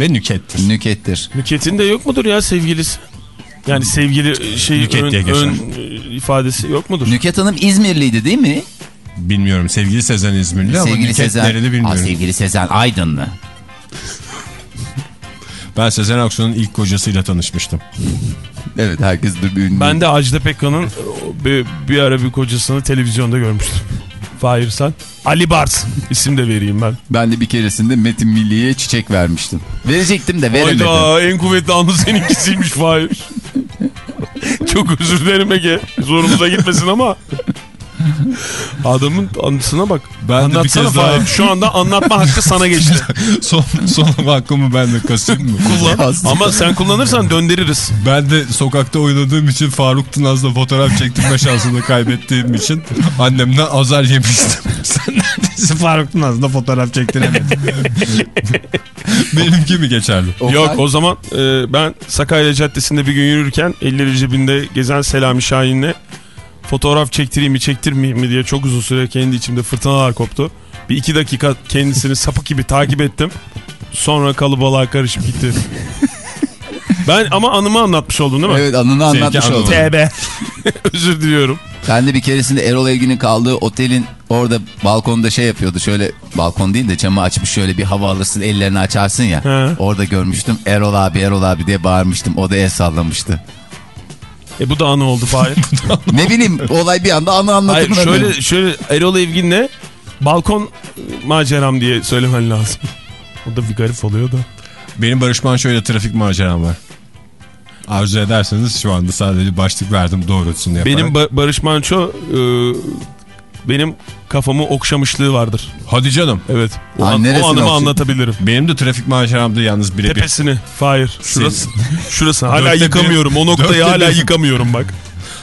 ve Nüket'tir. Nükettir. Nüket'in de yok mudur ya sevgilisi? Yani sevgili şey Nüket ön, diye geçer. ön e, ifadesi yok mudur? Nüket Hanım İzmirliydi değil mi? Bilmiyorum sevgili Sezen İzmirli ama sevgili Sezen. De bilmiyorum. Aa, sevgili Sezen Aydınlı. Ben Sezen Aksu'nun ilk kocasıyla tanışmıştım. Evet herkes de bir ünlü. Ben de Ajda Pekkan'ın bir, bir ara bir kocasını televizyonda görmüştüm. Fahir sen. Ali Bars isim de vereyim ben. Ben de bir keresinde Metin Milli'ye çiçek vermiştim. Verecektim de veremedim. Hayda en kuvvetli anı seninkisiymiş Fahir. Çok özür dilerim Ege. Zorumuza gitmesin ama. Adamın anısına bak. Ben de bir kez daha-. Şu anda anlatma hakkı sana geçti. son, son hakkımı ben de kasayım mı? Kullan. Ama sen kullanırsan döndürürüz. Ben de sokakta oynadığım için Faruk Tınaz'la fotoğraf çektirme şansını kaybettiğim için annemden azar yemiştim. Sen neredesin Faruk Tınaz'la fotoğraf çektiremedin. Benimki mi geçerli? Oktay, Yok o zaman e, ben Sakarya Caddesi'nde bir gün yürürken elleri cebinde gezen Selami Şahin'le fotoğraf çektireyim mi çektirmeyeyim mi diye çok uzun süre kendi içimde fırtınalar koptu. Bir iki dakika kendisini sapık gibi takip ettim. Sonra kalıbalığa karışıp gitti. ben ama anımı anlatmış oldum değil mi? Evet anını anlatmış oldum. TB. Özür diliyorum. Ben de bir keresinde Erol Evgin'in kaldığı otelin orada balkonda şey yapıyordu. Şöyle balkon değil de camı açmış şöyle bir hava alırsın ellerini açarsın ya. He. Orada görmüştüm Erol abi Erol abi diye bağırmıştım. O da el sallamıştı. E bu da anı oldu Fahir. ne bileyim olay bir anda anı Hayır anlatımına şöyle, döndü. şöyle Erol Evgin'le balkon maceram diye söylemen lazım. O da bir garip oluyor da. Benim Barış Manço'yla trafik maceram var. Arzu ederseniz şu anda sadece başlık verdim doğrultusunu yaparak. Benim Ba- Barış Manço e, benim kafamı okşamışlığı vardır. Hadi canım. Evet. O, an, o anımı okşa- anlatabilirim. Benim de trafik maceramda yalnız birebir. Tepesini. Hayır. Şurası. Şurası. Hala yıkamıyorum. O noktayı hala yıkamıyorum bak.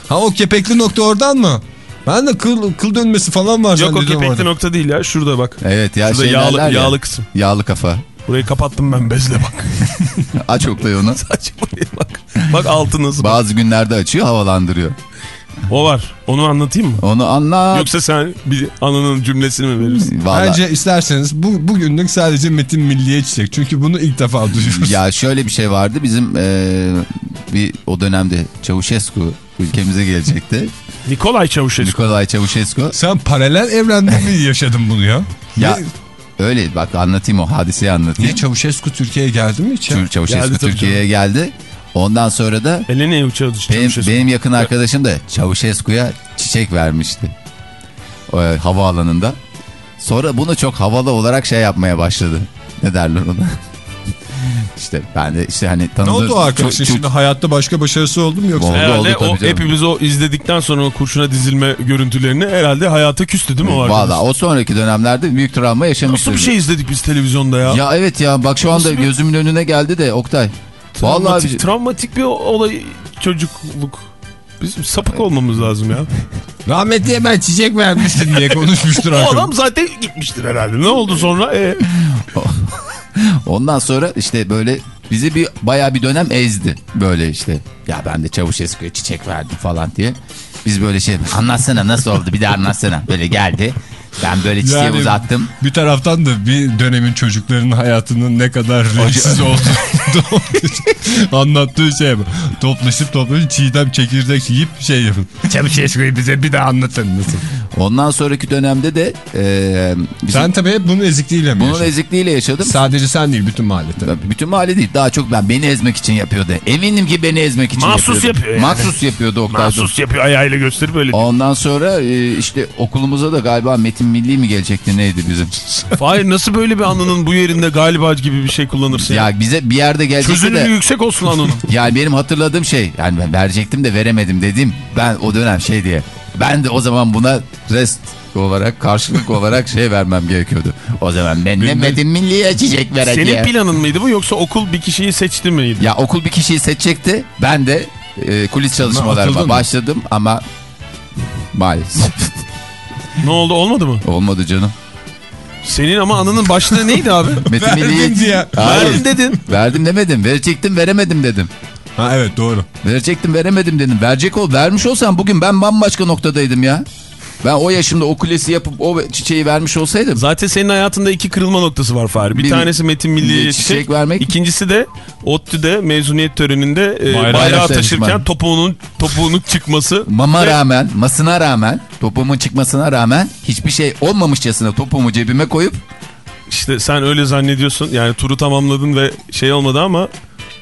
Ha o kepekli nokta oradan mı? Ben de kıl, kıl dönmesi falan var Yok o kepekli orada. nokta değil ya. Şurada bak. Evet ya Şurada şey yağlı, ya, yağlı kısım. Yağlı kafa. Burayı kapattım ben bezle bak. Aç Oktay onu. Aç bak. Bak altı nasıl. Bazı günlerde açıyor havalandırıyor. O var. Onu anlatayım mı? Onu anla. Yoksa sen bir anının cümlesini mi verirsin? Vallahi- Bence isterseniz bu, bugünlük sadece Metin Milliye çiçek. Çünkü bunu ilk defa duyuyoruz. Ya şöyle bir şey vardı bizim eee, bir o dönemde Çavuşescu ülkemize gelecekti. Nikolay Çavuşescu. Nikolay Çavuşescu. Sen paralel evrende mi yaşadın bunu ya? Ya Ne- öyle bak anlatayım o hadiseyi anlatayım. Niye Çavuşescu Türkiye'ye geldi mi hiç Çavuşescu Türkiye'ye geldi. Ondan sonra da Eleni Çavuşescu. benim, benim yakın arkadaşım da Çavuşescu'ya çiçek vermişti. O, e, havaalanında. Sonra bunu çok havalı olarak şey yapmaya başladı. Ne derler ona? işte ben de işte hani Ne tanıdığım... oldu o arkadaşın çok- çok- şimdi hayatta başka başarısı oldu mu yoksa? Oldu, Herhalde oldu o, canım. hepimiz o izledikten sonra o kurşuna dizilme görüntülerini herhalde hayata küstü değil mi o arkadaş? Valla o sonraki dönemlerde büyük travma yaşamıştır. Nasıl bir şey izledik biz televizyonda ya? Ya evet ya bak şu anda gözümün önüne geldi de Oktay. Vallahi travmatik, bir- travmatik bir olay çocukluk. Bizim sapık olmamız lazım ya. Rahmetliye ben çiçek vermiştim diye konuşmuştur arkadaş. adam zaten gitmiştir herhalde. Ne oldu sonra? E, ondan sonra işte böyle bizi bir bayağı bir dönem ezdi. Böyle işte ya ben de Çavuşescu'ya çiçek verdim falan diye. Biz böyle şey anlatsana nasıl oldu bir de anlatsana. Böyle geldi. Ben böyle çiçeği Yani uzattım. Bir taraftan da bir dönemin çocuklarının hayatının ne kadar renksiz olduğunu anlattığı şey bu. Toplaşıp toplaşıp çiğdem çekirdek yiyip şey yapın. Çavuşescu'yu bize bir daha anlatın nasıl? Ondan sonraki dönemde de e, bizim Sen tabii hep bunun ezikliğiyle mi bunun yaşadın? ezikliğiyle yaşadım. Sadece sen değil bütün mahalle tabii. Bütün mahalle değil daha çok ben beni ezmek için yapıyordu. Eminim ki beni ezmek için Mahsus yapıyordu. yapıyor yani. Mahsus yapıyordu Oktay. mahsus yapıyor ayağıyla gösterip öyle. Ondan sonra e, işte okulumuza da galiba Metin Milli mi gelecekti neydi bizim? Hayır nasıl böyle bir anının bu yerinde galiba gibi bir şey kullanırsın? ya? bize bir yerde gelecekti Çözünürlüğü de yüksek olsun anının. yani benim hatırladığım şey yani ben verecektim de veremedim dediğim ben o dönem şey diye ben de o zaman buna rest olarak karşılık olarak şey vermem gerekiyordu. O zaman ben de Metin Milli'ye çiçek vereceğim. Senin planın mıydı bu yoksa okul bir kişiyi seçti miydi? Ya okul bir kişiyi seçecekti. Ben de e, kulis çalışmalarıma başladım ama maalesef Ne oldu olmadı mı? olmadı canım. Senin ama anının başlığı neydi abi? Metin Verdin Milli'ye diye. Hayır. Verdim dedin. Verdim demedim. Verecektim veremedim dedim. Ha evet doğru. Verecektim veremedim dedim. Verecek ol. Vermiş olsam bugün ben bambaşka noktadaydım ya. Ben o yaşımda o kulesi yapıp o çiçeği vermiş olsaydım. Zaten senin hayatında iki kırılma noktası var Fahri. Bir, Bir- tanesi Metin Milli'ye çiçek, çiçek vermek. İkincisi de ODTÜ'de mezuniyet töreninde e, Bayrağı taşırken topuğunun, topuğunun çıkması. Mama Ve- rağmen, masına rağmen, topuğumun çıkmasına rağmen hiçbir şey olmamışçasına topuğumu cebime koyup İşte sen öyle zannediyorsun. Yani turu tamamladın ve şey olmadı ama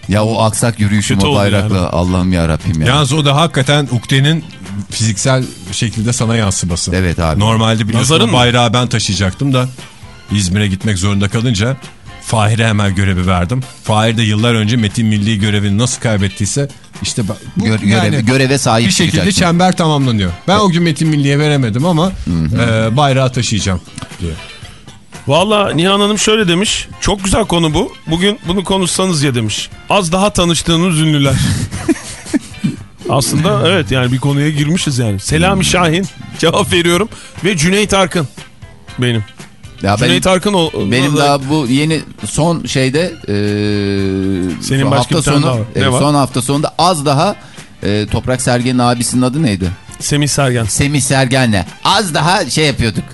ya o aksak yürüyüşüm Kötü o bayrakla yani. Allah'ım ya Rabbim ya. Yalnız o da hakikaten Ukde'nin fiziksel şekilde sana yansıması. Evet abi. Normalde biliyorsun bayrağı ben taşıyacaktım da İzmir'e gitmek zorunda kalınca Fahir'e hemen görevi verdim. Fahir de yıllar önce Metin Milli görevini nasıl kaybettiyse işte bu Gö- yani görev- göreve sahip bir şekilde çıkacaksın. çember tamamlanıyor. Ben o gün Metin Milli'ye veremedim ama e, bayrağı taşıyacağım diye. Valla Nihan Hanım şöyle demiş. Çok güzel konu bu. Bugün bunu konuşsanız ya demiş. Az daha tanıştığınız ünlüler. Aslında evet yani bir konuya girmişiz yani. Selami Şahin cevap veriyorum. Ve Cüneyt Arkın benim. Ya Cüneyt Arkın o, Benim da- daha bu yeni son şeyde e, Senin başka hafta bir sonu daha var. Ne var? son hafta sonunda az daha e, Toprak Sergen'in abisinin adı neydi? Semih Sergen. Semih Sergen'le az daha şey yapıyorduk.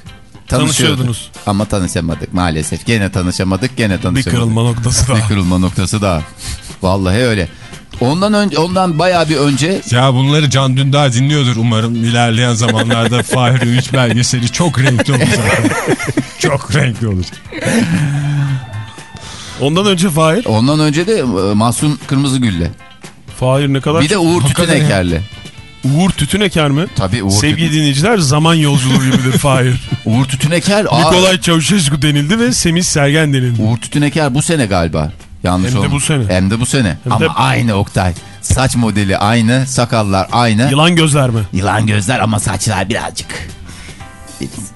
Tanışıyordunuz. Ama tanışamadık maalesef. Gene tanışamadık, gene Bir tanışamadık. kırılma noktası Bir daha. kırılma noktası daha. Vallahi öyle. Ondan önce ondan bayağı bir önce Ya bunları Can Dündar dinliyordur umarım ilerleyen zamanlarda Fahir Öğünç belgeseli çok renkli olacak. çok renkli olacak. Ondan önce Fahir. ondan önce de e, Mahsun Kırmızıgül'le. Fahir ne kadar Bir de Uğur. Tütüneker'le. Uğur Tütüneker mi? Tabii Uğur, Sevgili Tütün- dinleyiciler zaman yolculuğu gibidir Fahir. Uğur Tütüneker. Nikolay Çavuşescu denildi ve Semih Sergen denildi. Uğur Tütüneker bu sene galiba. Yanlış Hem de bu sene. Hem de bu sene. Hem ama de- aynı Oktay. Saç modeli aynı, sakallar aynı. Yılan gözler mi? Yılan gözler ama saçlar birazcık.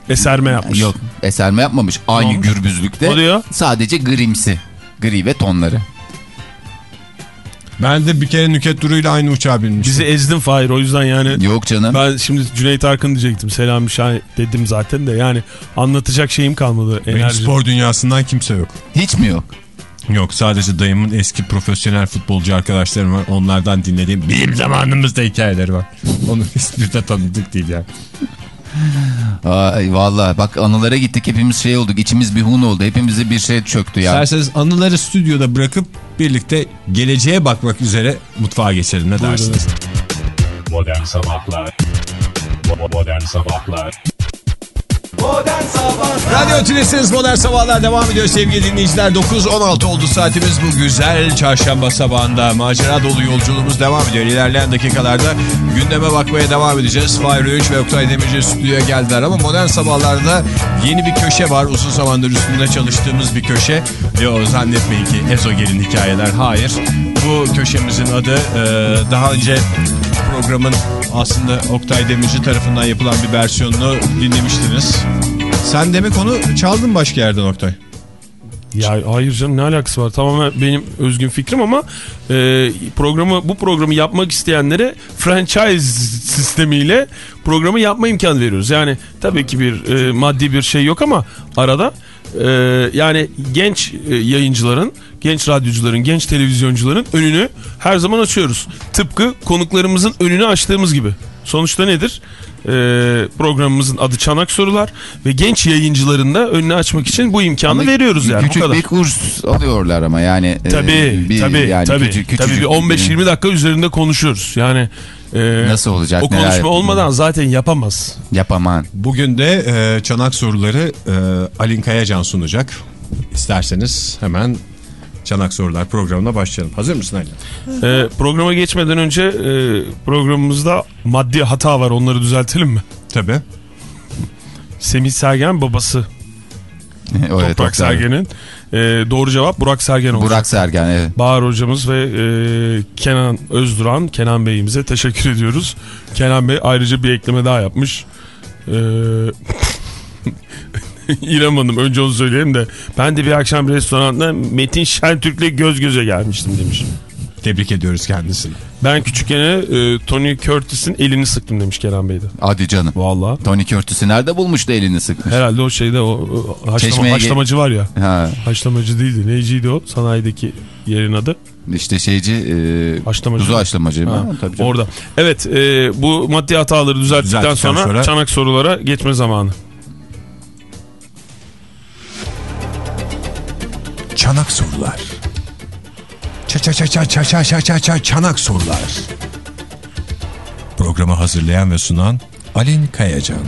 Eserme yapmış. Yok eserme yapmamış. Aynı olmuş? gürbüzlükte. Ya. Sadece grimsi. Gri ve tonları. Ben de bir kere Nüket Duru ile aynı uçağa binmiştim. Bizi ezdin Fahir o yüzden yani. Yok canım. Ben şimdi Cüneyt Arkın diyecektim. Selami Şahin dedim zaten de yani anlatacak şeyim kalmadı. Benim Enerji. spor dünyasından kimse yok. Hiç mi yok? Yok sadece dayımın eski profesyonel futbolcu arkadaşlarım var. Onlardan dinlediğim bizim zamanımızda hikayeleri var. Onu hiçbir de tanıdık değil yani. Ay vallahi bak anılara gittik hepimiz şey olduk. içimiz bir hun oldu. Hepimize bir şey çöktü ya. İsterseniz anıları stüdyoda bırakıp birlikte geleceğe bakmak üzere mutfağa geçelim. Ne dersiniz? Modern Sabahlar Modern Sabahlar Modern Sabahlar Radyo Tülesi'niz Modern Sabahlar devam ediyor sevgili dinleyiciler. 9.16 oldu saatimiz bu güzel çarşamba sabahında. Macera dolu yolculuğumuz devam ediyor. İlerleyen dakikalarda gündeme bakmaya devam edeceğiz. Fahir Öğünç ve Oktay Demirci stüdyoya geldiler ama Modern Sabahlar'da yeni bir köşe var. Uzun zamandır üstünde çalıştığımız bir köşe. Ve o zannetmeyin ki ezogelin hikayeler. Hayır. Bu köşemizin adı e, daha önce programın aslında Oktay Demirci tarafından yapılan bir versiyonunu dinlemiştiniz. Sen demek onu çaldın başka yerden Oktay. Ya hayır canım ne alakası var? Tamamen benim özgün fikrim ama e, programı bu programı yapmak isteyenlere franchise sistemiyle programı yapma imkanı veriyoruz. Yani tabii ki bir e, maddi bir şey yok ama arada e, yani genç e, yayıncıların, genç radyocuların, genç televizyoncuların önünü her zaman açıyoruz. Tıpkı konuklarımızın önünü açtığımız gibi. Sonuçta nedir? Ee, programımızın adı Çanak Sorular ve genç yayıncıların da önünü açmak için bu imkanı Ama veriyoruz yani. Küçük bu kadar. bir kurs alıyorlar ama yani. e, Tabii bir- tabii yani tabii. küçük- tabii küçücük bir 15-20 dakika üzerinde konuşuyoruz. Yani e, Nasıl olacak, O konuşma olmadan zaten yapamaz. Yapamam. Bugün de e, çanak soruları e, Alin Kayacan sunacak. İsterseniz hemen çanak sorular programına başlayalım. Hazır mısın Alin? E, programa geçmeden önce e, programımızda maddi hata var onları düzeltelim mi? Tabii. Semih Sergen babası Evet, Toprak. Sergen'in. E, doğru cevap Burak Sergen oldu. Burak Sergen evet. Bahar hocamız ve e, Kenan Özduran, Kenan Bey'imize teşekkür ediyoruz. Kenan Bey ayrıca bir ekleme daha yapmış. E, İrem Hanım önce onu söyleyeyim de ben de bir akşam restoranda Metin Şentürk'le göz göze gelmiştim demiş. Tebrik ediyoruz kendisini. Ben küçükken e, Tony Curtis'in elini sıktım demiş Kerem Bey'de. Hadi canım. Valla. Tony Curtis'i nerede bulmuştu elini sıkmış? Herhalde o şeyde o, haşlama- Çeşmeye haşlamacı var ya. Ha, Haşlamacı değildi. Neyciydi o? Sanayideki yerin adı. işte şeyci e, Haşlamacı. kuzu haşlamacı? Ha, Tabii canım. Orada. Evet e, bu maddi hataları düzelttikten Düzelttikten sonra, sonra- çanak sorulara geçme zamanı. Çanak sorular. Ça ça ça ça ça ça ça ça ça çanak sorular. Programı hazırlayan ve sunan Alin Kayacan.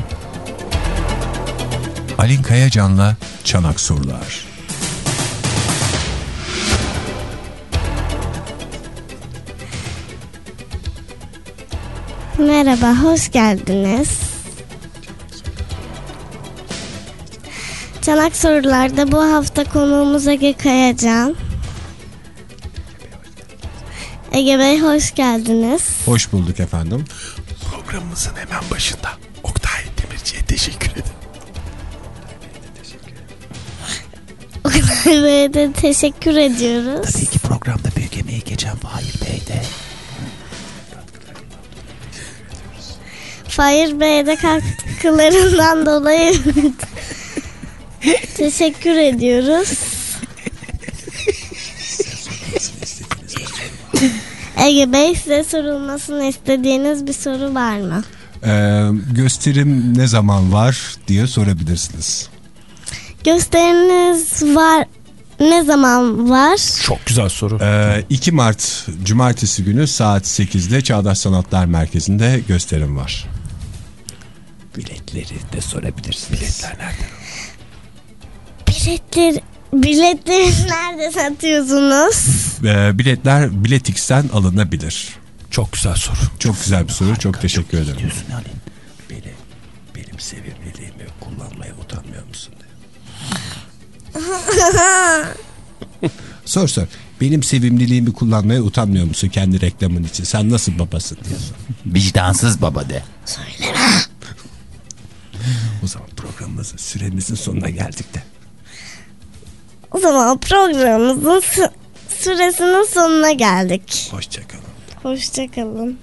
Alin Kayacan'la Çanak Sorular. Merhaba, hoş geldiniz. Çanak sorularda bu hafta konuğumuz Ege Kayacan. Ege Bey hoş geldiniz. Hoş bulduk efendim. Programımızın hemen başında Oktay Demirci'ye teşekkür ederim. Oktay Bey'e de teşekkür ediyoruz. İki programda büyük emeği geçen Fahir Bey de. Fahir Bey'e de katkılarından dolayı teşekkür ediyoruz. Ege Bey size sorulmasını istediğiniz bir soru var mı? Ee, gösterim ne zaman var diye sorabilirsiniz. Gösteriniz var ne zaman var? Çok güzel soru. Ee, 2 Mart Cumartesi günü saat 8'de Çağdaş Sanatlar Merkezi'nde gösterim var. Biletleri de sorabilirsiniz. Biletler nerede? Biletler biletleri nerede satıyorsunuz? Ee, biletler Biletix'ten alınabilir. Çok güzel soru. Çok güzel bir soru. Çok teşekkür ederim. Diyorsun Halil. Beni, benim sevimliliğimi kullanmaya utanmıyor musun? Sor sor. Benim sevimliliğimi kullanmaya utanmıyor musun kendi reklamın için? Sen nasıl babasın diye. Vicdansız baba de. O zaman programımızın süremizin sonuna geldik de. O zaman programımızın sü- süresinin sonuna geldik. Hoşçakalın. Hoşçakalın.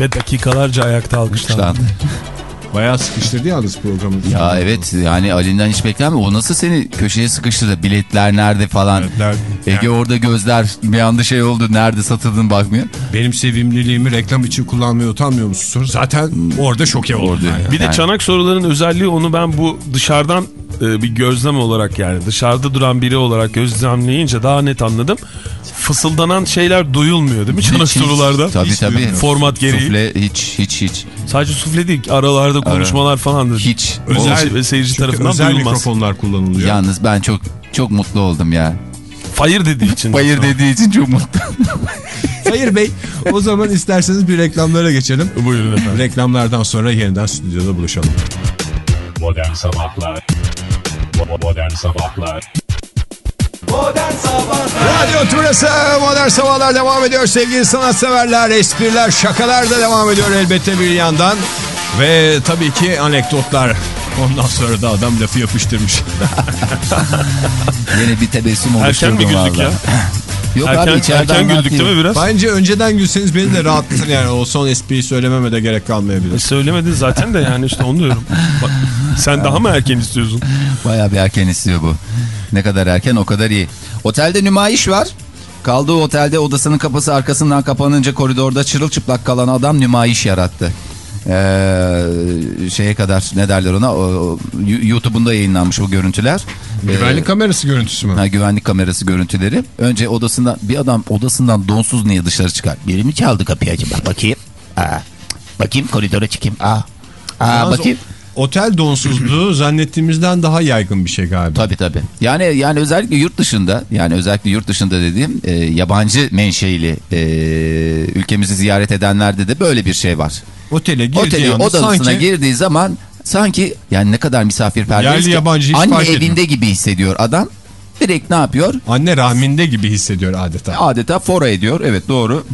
Ve dakikalarca ayakta alkışlandı. Bayağı sıkıştırdı yalnız programı. Ya evet yani Ali'nden hiç beklenme. O nasıl seni köşeye sıkıştırdı? Biletler nerede falan. Biletler- Ege orada gözler bir anda şey oldu. Nerede satıldığını bakmıyor. Benim sevimliliğimi reklam için kullanmaya utanmıyor musun? Soru. Zaten orada şoke oldu. Orada. Yani. Bir de Yani- çanak soruların özelliği onu ben bu dışarıdan e, bir gözlem olarak yani dışarıda duran biri olarak gözlemleyince daha net anladım. Fısıldanan şeyler duyulmuyor değil mi sorularda? Tabii Hiç tabii. duyulmuyor. Format gereği. Sufle hiç hiç hiç. Sadece sufle değil aralarda konuşmalar falan da. Hiç. Özel ve seyirci Çünkü tarafından özel duyulmaz. mikrofonlar kullanılıyor. Yalnız ben çok çok mutlu oldum ya. Fire dediği için. Bayır dediği için çok mutlu. Hayır Bey. O zaman isterseniz bir reklamlara geçelim. Buyurun efendim. Reklamlardan sonra yeniden stüdyoda buluşalım. Modern Sabahlar Modern Sabahlar Modern Sabahlar Radyo Turası Modern Sabahlar devam ediyor sevgili sanatseverler. Espriler, şakalar da devam ediyor elbette bir yandan. Ve tabii ki anekdotlar. Ondan sonra da adam lafı yapıştırmış. Yine bir tebessüm Erken oluşturdum mi güldük valla. ya? Yok abi Erken, içeriden erken güldük değil mi biraz? Bence önceden gülseniz beni de rahatlatır yani. O son espriyi söylememe de gerek E, kalmayabilir. Söylemedin zaten de yani işte onu diyorum. Bak, sen daha mı erken istiyorsun? Bayağı bir erken istiyor bu. Ne kadar erken o kadar iyi. Otelde nümayiş var. Kaldığı otelde odasının kapısı arkasından kapanınca koridorda çırılçıplak kalan adam nümayiş yarattı. Ee, şeye kadar ne derler ona o- o, YouTube'unda yayınlanmış bu görüntüler. Güvenlik kamerası görüntüsü mü? Ha, güvenlik kamerası görüntüleri. Önce odasından bir adam odasından donsuz niye dışarı çıkar? Biri mi çaldı kapıyı acaba? Bakayım. Aa, bakayım koridora çıkayım. Aa, aa bakayım. o- Otel donsuzluğu zannettiğimizden daha yaygın bir şey galiba. Tabii tabii. Yani yani özellikle yurt dışında yani özellikle yurt dışında dediğim e, yabancı menşeili e, ülkemizi ziyaret edenlerde de böyle bir şey var. Otele girdiği Oteli anda odasına sanki girdiği zaman sanki yani ne kadar misafirperveriz Yerli yabancı hiç anne fark etmiyor. evinde gibi hissediyor adam. Direkt ne yapıyor? anne rahminde gibi hissediyor adeta. Adeta fora ediyor. Evet doğru.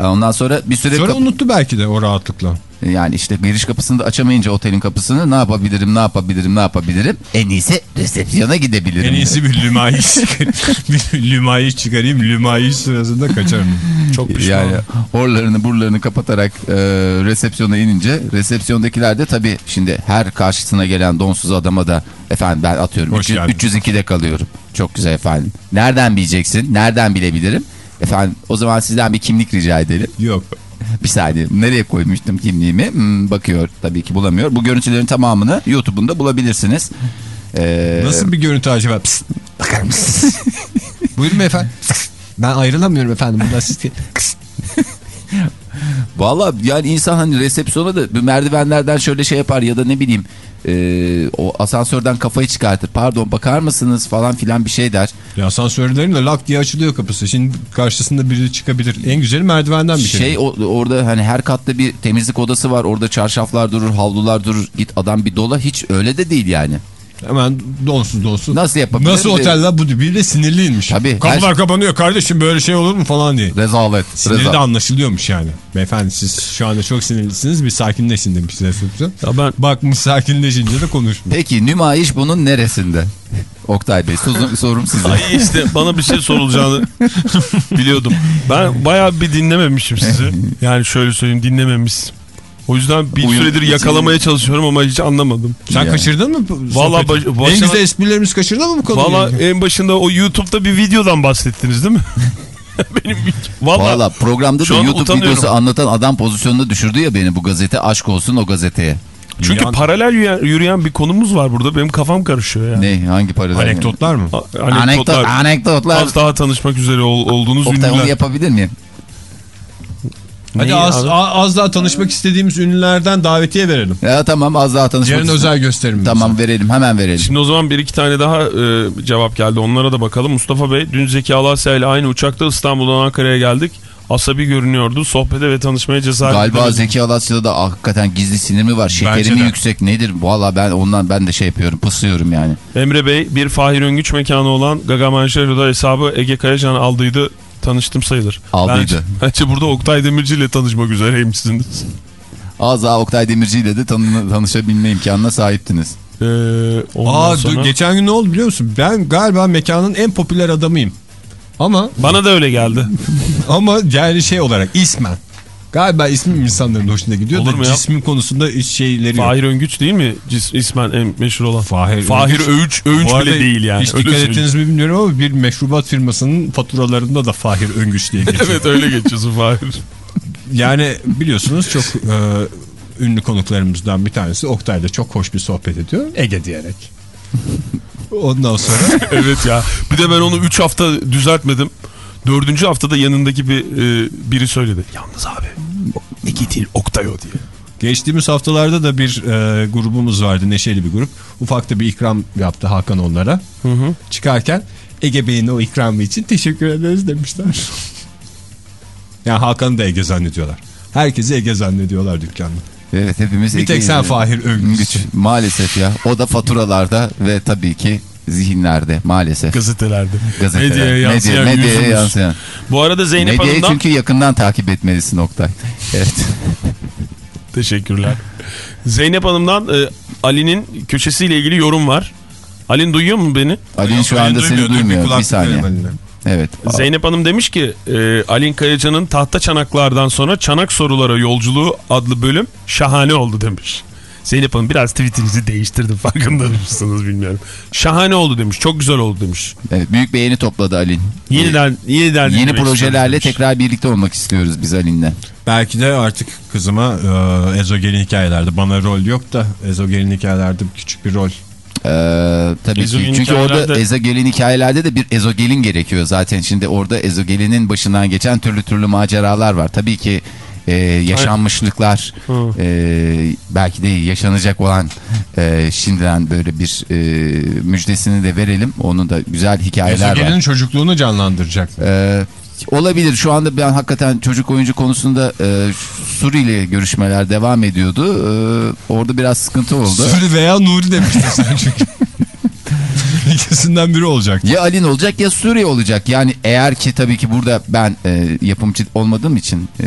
Ondan sonra bir süre Sonra unuttu belki de o rahatlıkla. Yani işte giriş kapısını da açamayınca otelin kapısını ne yapabilirim ne yapabilirim ne yapabilirim en iyisi resepsiyona gidebilirim. En iyisi bir lümayiş bir lümayiş çıkarayım. Lümayiş sırasında kaçarım. Çok pişman. Yani horlarını burlarını kapatarak e, resepsiyona inince resepsiyondakiler de tabii şimdi her karşısına gelen donsuz adama da efendim ben atıyorum Hoş 300, geldin. 302'de kalıyorum. Çok güzel efendim. Nereden bileceksin? Nereden bilebilirim? Efendim o zaman sizden bir kimlik rica edelim. Yok. Bir saniye nereye koymuştum kimliğimi? Hmm, bakıyor tabii ki bulamıyor. Bu görüntülerin tamamını YouTube'unda bulabilirsiniz. Ee, Nasıl bir görüntü acaba? Psst, bakar mısınız? Buyurun efendim. Ben ayrılamıyorum efendim. Bundan siz... Valla yani insan hani resepsiyona da merdivenlerden şöyle şey yapar ya da ne bileyim e, o asansörden kafayı çıkartır. Pardon bakar mısınız falan filan bir şey der. Ya asansörlerin de lak diye açılıyor kapısı. Şimdi karşısında biri çıkabilir. En güzeli merdivenden bir Şey o- orada hani her katta bir temizlik odası var. Orada çarşaflar durur, havlular durur. Git adam bir dola hiç öyle de değil yani. Hemen donsuz donsuz. Nasıl yapabilir? Nasıl oteller bu bir de sinirliymiş. Tabii, Kapılar her- kapanıyor kardeşim böyle şey olur mu falan diye. Rezalet. Siniri de rezalet. anlaşılıyormuş yani. Beyefendi siz şu anda çok sinirlisiniz bir sakinleşin demiş resepsiyon. Ya ben Bakmış sakinleşince de konuşmuş. Peki nümayiş bunun neresinde? Oktay Bey sorum, sorum size. Ay işte bana bir şey sorulacağını biliyordum. Ben bayağı bir dinlememişim sizi. Yani şöyle söyleyeyim dinlememişsin. O yüzden bir Uyum süredir için- yakalamaya çalışıyorum ama hiç anlamadım. Sen Yani. kaçırdın mı? sohbeti? baş- başına- En güzel esprilerimizi kaçırdın mı bu konuyla Valla en başında o YouTube'da bir videodan bahsettiniz değil mi? Benim valla Valla programda da YouTube videosu anlatan adam pozisyonunda düşürdü ya beni bu gazete. Aşk olsun o gazeteye. çünkü Dünyanın- paralel yürüyen, yürüyen bir konumuz var burada. Benim kafam karışıyor yani. Ne hangi paralel? Anekdotlar mı? A- Anekdot, Anekdotlar. anekdotlar. Az daha tanışmak üzere ol- olduğunuz Oktay onu ünlüler. yapabilir miyim? Hadi Neyi az, az daha tanışmak istediğimiz ünlülerden davetiye verelim. Ya tamam az daha tanışmak Yarın özel gösterim. Tamam verelim hemen verelim. Şimdi o zaman bir iki tane daha e, cevap geldi. Onlara da bakalım. Mustafa Bey dün Zeki Alasya ile aynı uçakta İstanbul'dan Ankara'ya geldik. Asabi görünüyordu. Sohbete ve tanışmaya cesaret Galiba edemedim. Zeki Alasya'da da hakikaten gizli sinir mi var? Şekeri Bence mi de. yüksek nedir? Valla ben ondan ben de şey yapıyorum pısıyorum yani. Emre Bey bir Fahir Öngüç mekanı olan Gaga Manşero'da hesabı Ege Kayacan aldıydı. Tanıştım sayılır. Aldıydı. Bence, bence burada Oktay Demirci ile tanışmak üzereymişsiniz. Az daha Oktay Demirci ile de tanı- tanışabilme imkanına sahiptiniz. Ee, ondan Aa, sonra... geçen gün ne oldu biliyor musun? Ben galiba mekanın en popüler adamıyım. Ama Bana da öyle geldi. ama yani şey olarak ismen. Galiba ismim insanların hoşuna gidiyor Olur da cismin konusunda hiç şeyleri yok. Fahir Öngüç değil mi? Cis, ismen en meşhur olan. Fahir, Fahir Öğünç Bu arada bile değil yani. Hiç Öyle dikkat ettiniz mi bilmiyorum ama bir meşrubat firmasının faturalarında da Fahir Öngüç diye geçiyor. evet öyle geçiyorsun Fahir. Yani biliyorsunuz çok e, ünlü konuklarımızdan bir tanesi Oktay'da çok hoş bir sohbet ediyor. Ege diyerek. Ondan sonra evet ya. Bir de ben onu 3 hafta düzeltmedim. Dördüncü haftada yanındaki bir e, biri söyledi. Yalnız abi Ege değil Oktay o diye. geçtiğimiz haftalarda da bir e, grubumuz vardı. Neşeli bir grup. Ufakta bir ikram yaptı Hakan onlara. Çıkarken Ege Bey'in o ikramı için teşekkür ederiz demişler. yani Hakan'ı da Ege zannediyorlar. Herkesi Ege zannediyorlar dükkanda. Evet hepimiz Bir tek sen Fahir Öngüç. Güç. Maalesef ya. O da faturalarda ve tabii ki zihinlerde maalesef. Gazetelerde. Gazeteler, Medyaya yansıyan medya, medyaya yansıyan. Bu arada Zeynep Medyayı Hanım'dan çünkü yakından takip etmelisin Oktay. Evet. teşekkürler. Zeynep Hanım'dan e, Ali'nin köşesiyle ilgili yorum var. Alin duyuyor mu beni? Ali'nin şu anda seni duymuyor. Bir saniye. Evet. Zeynep Hanım demiş ki e, Alin Kayacan'ın tahta çanaklardan sonra çanak sorulara yolculuğu adlı bölüm şahane oldu demiş. Zeynep Hanım biraz tweetinizi değiştirdim farkında mısınız bilmiyorum. Şahane oldu demiş. Çok güzel oldu demiş. Evet, büyük beğeni topladı Alin. Yeniden yeniden Yeni projelerle demiş. tekrar birlikte olmak istiyoruz biz Alin'le. Belki de artık kızıma e, ezogelin hikayelerde bana rol yok da ezogelin hikayelerde küçük bir rol. Ee, tabii Ezogelin ki. Çünkü orada ezogelin hikayelerde de bir ezogelin gerekiyor zaten. Şimdi orada ezogelinin başından geçen türlü türlü maceralar var. Tabii ki e, yaşanmışlıklar e, belki de yaşanacak olan e, şimdiden böyle bir e, müjdesini de verelim. Onun da güzel hikayeler var. Ezogelin çocukluğunu canlandıracak. Ee, olabilir. Şu anda ben hakikaten çocuk oyuncu konusunda e, Suri ile görüşmeler devam ediyordu. Ee, orada biraz sıkıntı oldu. Suri veya Nuri demiştin sen çünkü. ikisinden biri olacak. Ya Alin olacak ya Suriye olacak. Yani eğer ki tabii ki burada ben e, yapımcı olmadığım için e,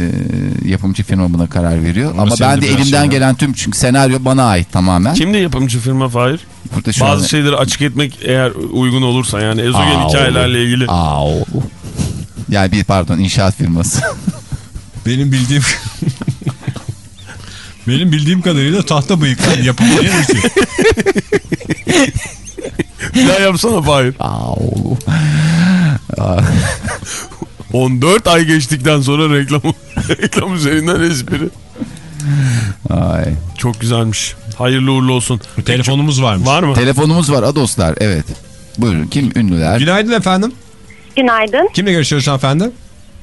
yapımcı firma buna karar veriyor. Ama, senin ben de elimden şey gelen tüm çünkü senaryo bana ait tamamen. Kimdi yapımcı firma Fahir? Burada şu Bazı şeyleri açık etmek eğer uygun olursa yani ezogen Aa, hikayelerle ilgili. Aa, o- Yani bir pardon inşaat firması. Benim bildiğim... Benim bildiğim kadarıyla tahta bıyıklar yapımı yerisi. Ya yapsana Fahir. Aa, o- 14 ay geçtikten sonra reklam, reklam üzerinden espri. Ay. Çok güzelmiş. Hayırlı uğurlu olsun. Telefonumuz varmış. Var mı? Telefonumuz var Adoslar evet. Buyurun kim ünlüler? Günaydın efendim. Günaydın. Kimle görüşüyoruz hanımefendi?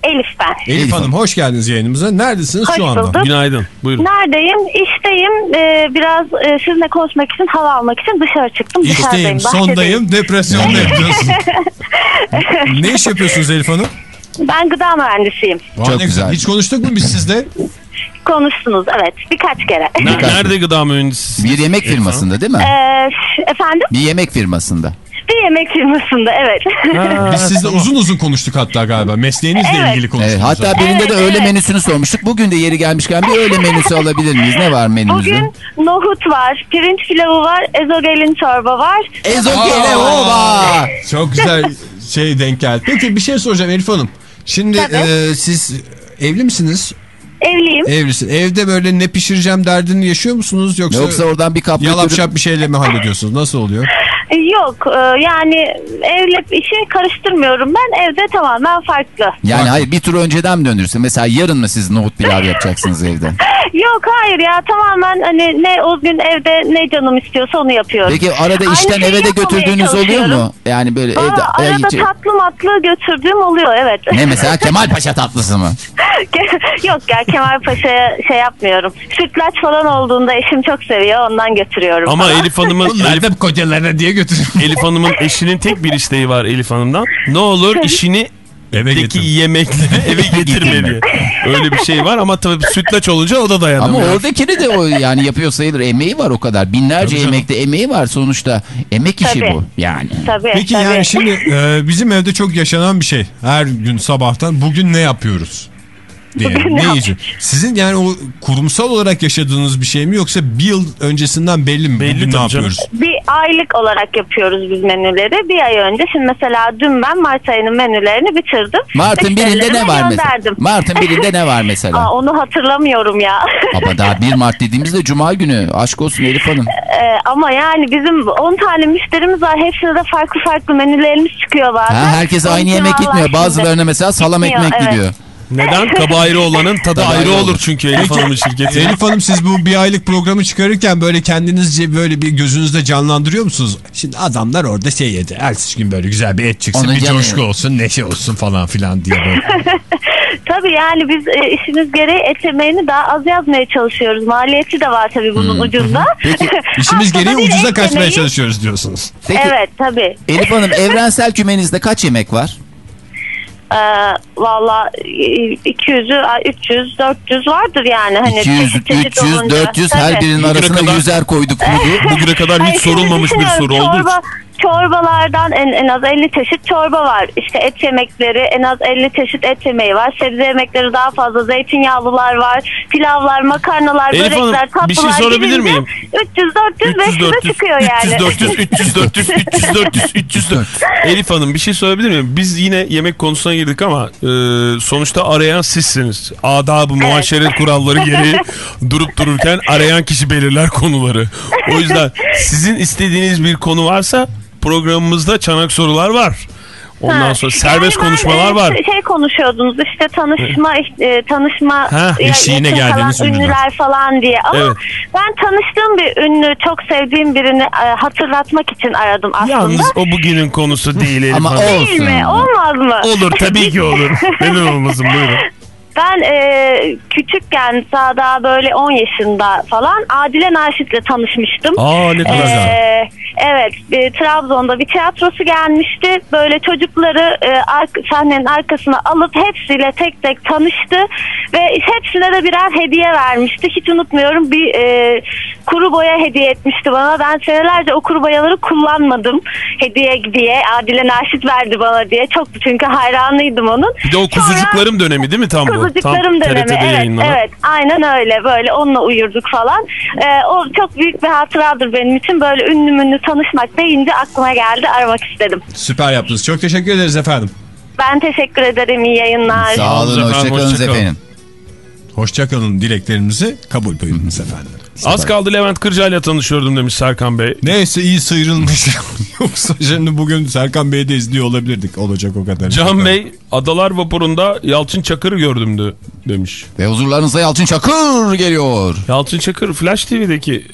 Elif ben. Elif, Elif Hanım hoş geldiniz yayınımıza. Neredesiniz Hoş şu anda? bulduk. Günaydın. Buyurun. Neredeyim? İşteyim. Ee, biraz e, sizinle konuşmak için, hava almak için dışarı çıktım. İşteyim, sondayım, depresyondayım diyorsun. ne iş yapıyorsunuz Elif Hanım? Ben gıda mühendisiyim. Çok ne güzel. Hiç konuştuk mu biz sizde? Konuştunuz evet birkaç kere. Ne- nerede gıda mühendisi? Bir yemek firmasında değil mi? Ee, efendim? Bir yemek firmasında. Yemek firmasında evet. Biz sizle uzun uzun konuştuk hatta galiba. Mesleğinizle Evet. ilgili konuştuk. Evet, hatta birinde de Evet, öğle evet. menüsünü sormuştuk. Bugün de yeri gelmişken bir öğle menüsü alabilir miyiz? Ne var menümüzde? Bugün nohut var, pirinç pilavı var, ezogelin çorba var. Ezogele ova. Çok güzel şey denk geldi. Peki bir şey soracağım Elif Hanım. Şimdi Tabii. e, siz evli misiniz? Evliyim. Evlisin. Evde böyle ne pişireceğim derdini yaşıyor musunuz? Yoksa, Yoksa oradan bir kap götürüp- şap bir şeyle mi hallediyorsunuz? Nasıl oluyor? Yok e, yani evle işi karıştırmıyorum ben evde tamamen farklı. Yani hayır bir tur önceden mi döndürürsün? Mesela yarın mı siz nohut pilav yapacaksınız evde? Yok hayır ya tamamen hani ne o gün evde ne canım istiyorsa onu yapıyorum. Peki arada Aynı işten şeyi eve de yapmamaya götürdüğünüz oluyor çalışıyorum. mu? Yani böyle Aa, evde... arada Ay, tatlı matlı götürdüğüm oluyor evet. Ne mesela Kemal Paşa tatlısı mı? Yok ya Kemal Paşa'ya şey yapmıyorum. Sütlaç falan olduğunda eşim çok seviyor ondan götürüyorum. Ama falan. Elif Hanım'ın Elif, Elif kocalarına diye götürüyorum. Elif Hanım'ın eşinin tek bir isteği var Elif Hanım'dan. Ne olur işini Eve Deki yemekleri eve getirme diye. Öyle bir şey var ama tabii sütlaç olunca o da Ama dayanamıyor. oradakini de o yani yapıyor sayılır. Emeği var o kadar. Binlerce Tabii canım. emekte emeği var sonuçta. Emek işi Tabii. bu yani. Tabii, Peki tabii. yani şimdi e, bizim evde çok yaşanan bir şey. Her gün sabahtan bugün ne yapıyoruz? Diye. Ne yiyeceğiz? Sizin yani o kurumsal olarak yaşadığınız bir şey mi yoksa bir yıl öncesinden belli mi? Belli ne yapıyoruz? Bir aylık olarak yapıyoruz biz menüleri. Bir ay önce şimdi mesela dün ben Mart ayının menülerini bitirdim. Mart'ın birinde ne var mesela? Mart'ın birinde ne var mesela? Aa, onu hatırlamıyorum ya. Ama daha 1 Mart dediğimizde Cuma günü. Aşk olsun Elif Hanım. Ee, ama yani bizim 10 tane müşterimiz var. Hepsine de farklı farklı menülerimiz çıkıyor bazen. Ha, herkes aynı yemek için gitmiyor. Bazılarına mesela salam Gitmiyor, ekmek evet. Neden? Tadı ayrı olanın tadı Tadı ayrı ayrı olur çünkü Elif Hanım'ın şirketi. Elif Hanım siz bu bir aylık programı çıkarırken böyle kendinizce böyle bir gözünüzde canlandırıyor musunuz? Şimdi adamlar orada şey yedi. Ertesi gün böyle güzel bir et çıksın, Onun bir canı- coşku olsun, neşe olsun falan filan diye böyle. Tabii yani biz e, işimiz gereği et yemeğini daha az yazmaya çalışıyoruz. Maliyeti de var tabii bunun ucunda. Peki, İşimiz gereği bir ucuza et kaçmaya yemeği- çalışıyoruz diyorsunuz. Peki Evet tabii. Elif Hanım evrensel kümenizde kaç yemek var? Ee, Valla e, 200'ü, ay, 300, 400 vardır yani. Hani 200, çeşit çeşit 300, olunca. 400 her Tabii. birinin arasına kadar- yüzer koyduk. Bugüne kadar hiç sorulmamış bir soru çorba, Çorbalardan en, en az 50 çeşit çorba var. İşte et yemekleri en az 50 çeşit et yemeği var. Sebze yemekleri daha fazla. Zeytinyağlılar var. Pilavlar, makarnalar, Elif Hanım, börekler, tatlılar. bir şey sorabilir girince miyim? 300, 400, 500 400, çıkıyor yani. 300, 400, 300, 400, 300, 400, 300, 400. Elif Hanım bir şey sorabilir miyim? Biz yine yemek konusuna girdik ama e, sonuçta arayan sizsiniz. Adab-ı muaşeret kuralları gereği durup dururken arayan kişi belirler konuları. O yüzden sizin istediğiniz bir konu varsa programımızda çanak sorular var. Ondan Ha. sonra serbest Yani konuşmalar var. Şey konuşuyordunuz işte tanışma e, tanışma Ha, eşiğine geldiğiniz kalan ünlüler. ünlüler falan diye. Ama Evet. ben tanıştığım bir ünlü çok sevdiğim birini e, hatırlatmak için aradım aslında. Yalnız o bugünün konusu değil Elif Ama Hanım. o- Değil mi? olsun. Olmaz mı? Olur tabii ki olur. Neden olmasın buyurun. Ben e, küçükken daha, daha böyle 10 yaşında falan Adile Naşit'le tanışmıştım. Aa ne kadar güzel. Ee, evet e, Trabzon'da bir tiyatrosu gelmişti. Böyle çocukları e, ark- sahnenin arkasına alıp hepsiyle tek tek tanıştı ve hepsine de birer hediye vermişti. Hiç unutmuyorum bir e, kuru boya hediye etmişti bana. Ben senelerce o kuru boyaları kullanmadım hediye diye. Adile Naşit verdi bana diye. Çok çünkü hayranıydım onun. Bir de o Sonra- kuzucuklarım dönemi değil mi tam bu? Kuzucuklarım tam dönemi. TRT'de Evet, yayınlanan. evet. Aynen öyle. Böyle onunla uyurduk falan. Ee, o çok büyük bir hatıradır benim için. Böyle ünlü münlü tanışmak deyince aklıma geldi. Aramak istedim. Süper yaptınız. Çok teşekkür ederiz efendim. Ben teşekkür ederim. İyi yayınlar. Sağ olun, efendim, hoşçakalınız hoşça kalın. efendim. Hoşçakalın dileklerimizi kabul buyurunuz efendim. Az kaldı Levent Kırca'yla tanışıyordum demiş Serkan Bey. Neyse iyi sıyrılmış. Yoksa şimdi bugün Serkan Bey'i de izliyor olabilirdik. Olacak o kadar. Can Bey Adalar Vapuru'nda Yalçın Çakır'ı gördümdü demiş. Ve huzurlarınızda Yalçın Çakır geliyor. Yalçın Çakır Flash TV'deki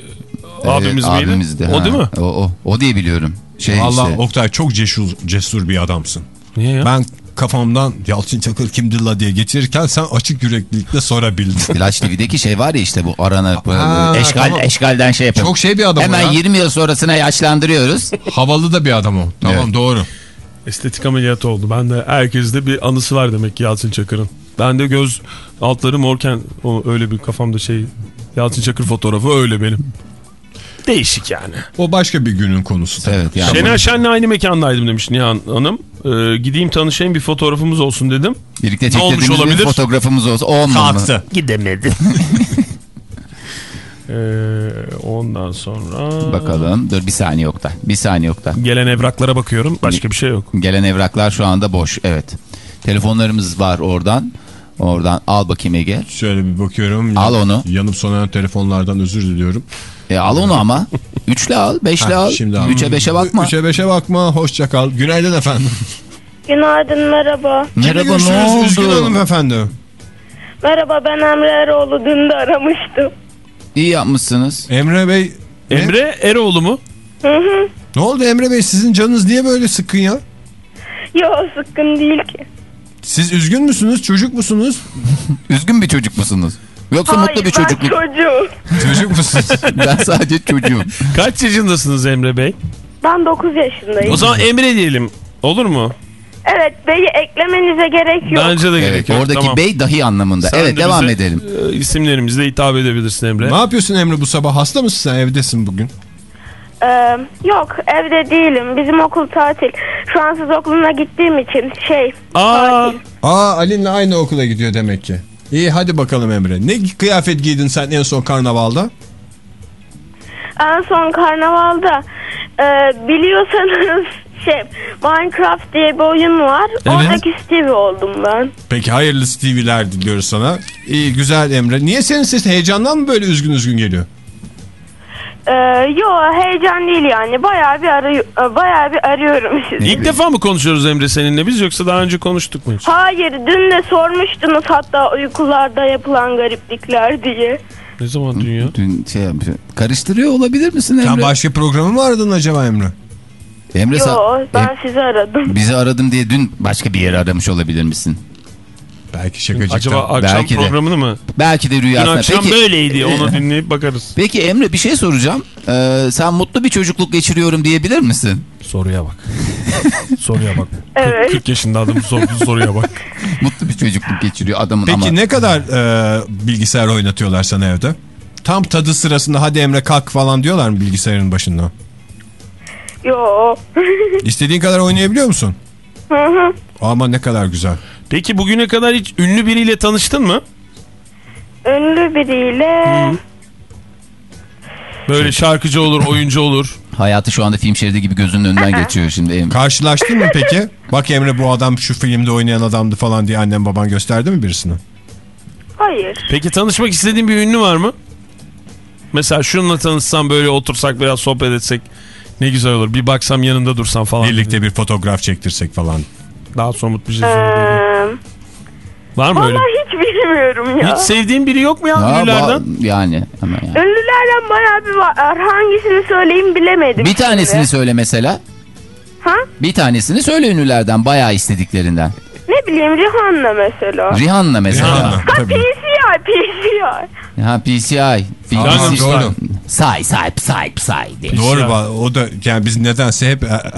abimiz Evet, miydi? abimizdi, O ha. değil mi? O, o, o diye biliyorum. Şey Allah işte. Oktay çok cesur, cesur bir adamsın. Niye ya? Ben kafamdan Yalçın Çakır kimdir la diye geçirirken sen açık yüreklilikle sorabildin. Flash TV'deki şey var ya işte bu arana Ha, eşgal tamam. eşgalden şey yapıyor. Çok şey bir adam o Hemen ya. 20 yıl sonrasına yaşlandırıyoruz. Havalı da bir adam o. Tamam Evet. doğru. Estetik ameliyatı oldu. Ben de herkeste bir anısı var demek ki Yalçın Çakır'ın. Ben de göz altları morken o öyle bir kafamda şey Yalçın Çakır fotoğrafı öyle benim. Değişik yani. O başka bir günün konusu. tabii. evet yani. Şener Şen'le aynı mekandaydım demiş Nihan Hanım. Ee, gideyim tanışayım bir fotoğrafımız olsun dedim. Birlikte Ne olmuş olabilir? fotoğrafımız olsa o olmalı mı? Kalktı. Gidemedim. ee, ondan sonra... Bakalım. Dur bir saniye yokta. Bir saniye yokta. Gelen evraklara bakıyorum. Başka bir şey yok. Gelen evraklar şu anda boş. Evet. Telefonlarımız var oradan. Oradan al bakayım Ege. Şöyle bir bakıyorum. Al onu. Yanıp sönen telefonlardan özür diliyorum. E, al onu ama. Üçle al, beşle Ha, al. şimdi al. Üçe beşe bakma. Üçe beşe bakma. Hoşça kal. Günaydın efendim. Günaydın merhaba. Merhaba ne Görüşürüz Üzgün oldu? hanımefendi. Merhaba ben Emre Eroğlu. Dün de aramıştım. İyi yapmışsınız. Emre Bey. Ne? Emre Eroğlu mu? Ne oldu Emre Bey? Sizin canınız niye böyle sıkkın ya? Yok sıkkın değil ki. Siz üzgün müsünüz? Çocuk musunuz? Üzgün bir çocuk musunuz? Yoksa mutlu bir çocuk mu? çocuğum. Çocuk musunuz? ben sadece çocuğum. Kaç yaşındasınız Emre Bey? Ben 9 yaşındayım. O zaman Emre diyelim. Olur mu? Evet beyi eklemenize gerek yok. Bence de gerek Evet, yok. oradaki Tamam. bey dahi anlamında. Sen evet de devam bize, edelim. e, isimlerimizle hitap edebilirsin Emre. ne yapıyorsun Emre bu sabah? Hasta mısın sen? Evdesin bugün. Ee, yok evde değilim. Bizim okul tatil. Şu an siz okuluna gittiğim için şey Aa, tatil. Aa Ali'nin aynı okula gidiyor demek ki. İyi hadi bakalım Emre. Ne kıyafet giydin sen en son karnavalda? En son karnavalda e, biliyorsanız şey Minecraft diye bir oyun var. Oradaki Stevie oldum ben. Peki hayırlı TV'ler diliyoruz sana. İyi güzel Emre. Niye senin sesin heyecandan mı böyle üzgün üzgün geliyor? Ee, yo heyecan değil yani. Bayağı bir arıyor, bayağı bir arıyorum sizi. ilk defa mı konuşuyoruz Emre seninle biz yoksa daha önce konuştuk mu hiç? Hayır dün de sormuştunuz hatta uykularda yapılan gariplikler diye. Ne zaman dünya? Dün şey yapmış. Karıştırıyor olabilir misin Sen Emre? başka programı mı aradın acaba Emre? Emre Yo sen- ben Em- sizi aradım. bizi aradım diye dün başka bir yere aramış olabilir misin? Belki şakacıktan. Acaba akşam Belki de. programını mı? Belki de Dün rüyasında. akşam Peki, böyleydi onu dinleyip bakarız. peki Emre bir şey soracağım. Ee, sen mutlu bir çocukluk geçiriyorum diyebilir misin? Soruya bak. soruya bak. Evet. 40 yaşında adam sorduğu soruya bak. Mutlu bir çocukluk geçiriyor adamın Peki ama. ne kadar e, bilgisayar oynatıyorlar sana evde? Tam tadı sırasında hadi Emre kalk falan diyorlar mı bilgisayarın başında? Yo. İstediğin kadar oynayabiliyor musun? Hı hı. Ama ne kadar güzel. Peki bugüne kadar hiç ünlü biriyle tanıştın mı? Ünlü biriyle Böyle şarkıcı olur, oyuncu olur. Hayatı şu anda film şeridi gibi gözünün önünden geçiyor şimdi. Emre. Karşılaştın mı peki? Bak Emre bu adam şu filmde oynayan adamdı falan diye annem baban gösterdi mi birisine? hayır. Peki tanışmak istediğin bir ünlü var mı? Mesela şununla tanışsam böyle otursak biraz sohbet etsek ne güzel olur. Bir baksam yanında dursam falan. Birlikte bir fotoğraf çektirsek falan. Daha somut bir şey Ee, söyleyeyim. Var mı öyle? Vallahi hiç bilmiyorum ya. Hiç sevdiğin biri yok mu ya Ya, ünlülerden? yani ama yani. Ünlülerden bayağı bir var. Hangisini söyleyeyim bilemedim. Bir tanesini şimdi. söyle mesela. Ha? Bir tanesini söyle ünlülerden bayağı istediklerinden. Ne bileyim Rihanna mesela. Rihanna mesela. Rihanna. Ha Tabii. PCI, PCI. Ha PCI. PCI. doğru. Say say say say diye. Doğru o da yani biz nedense hep Er-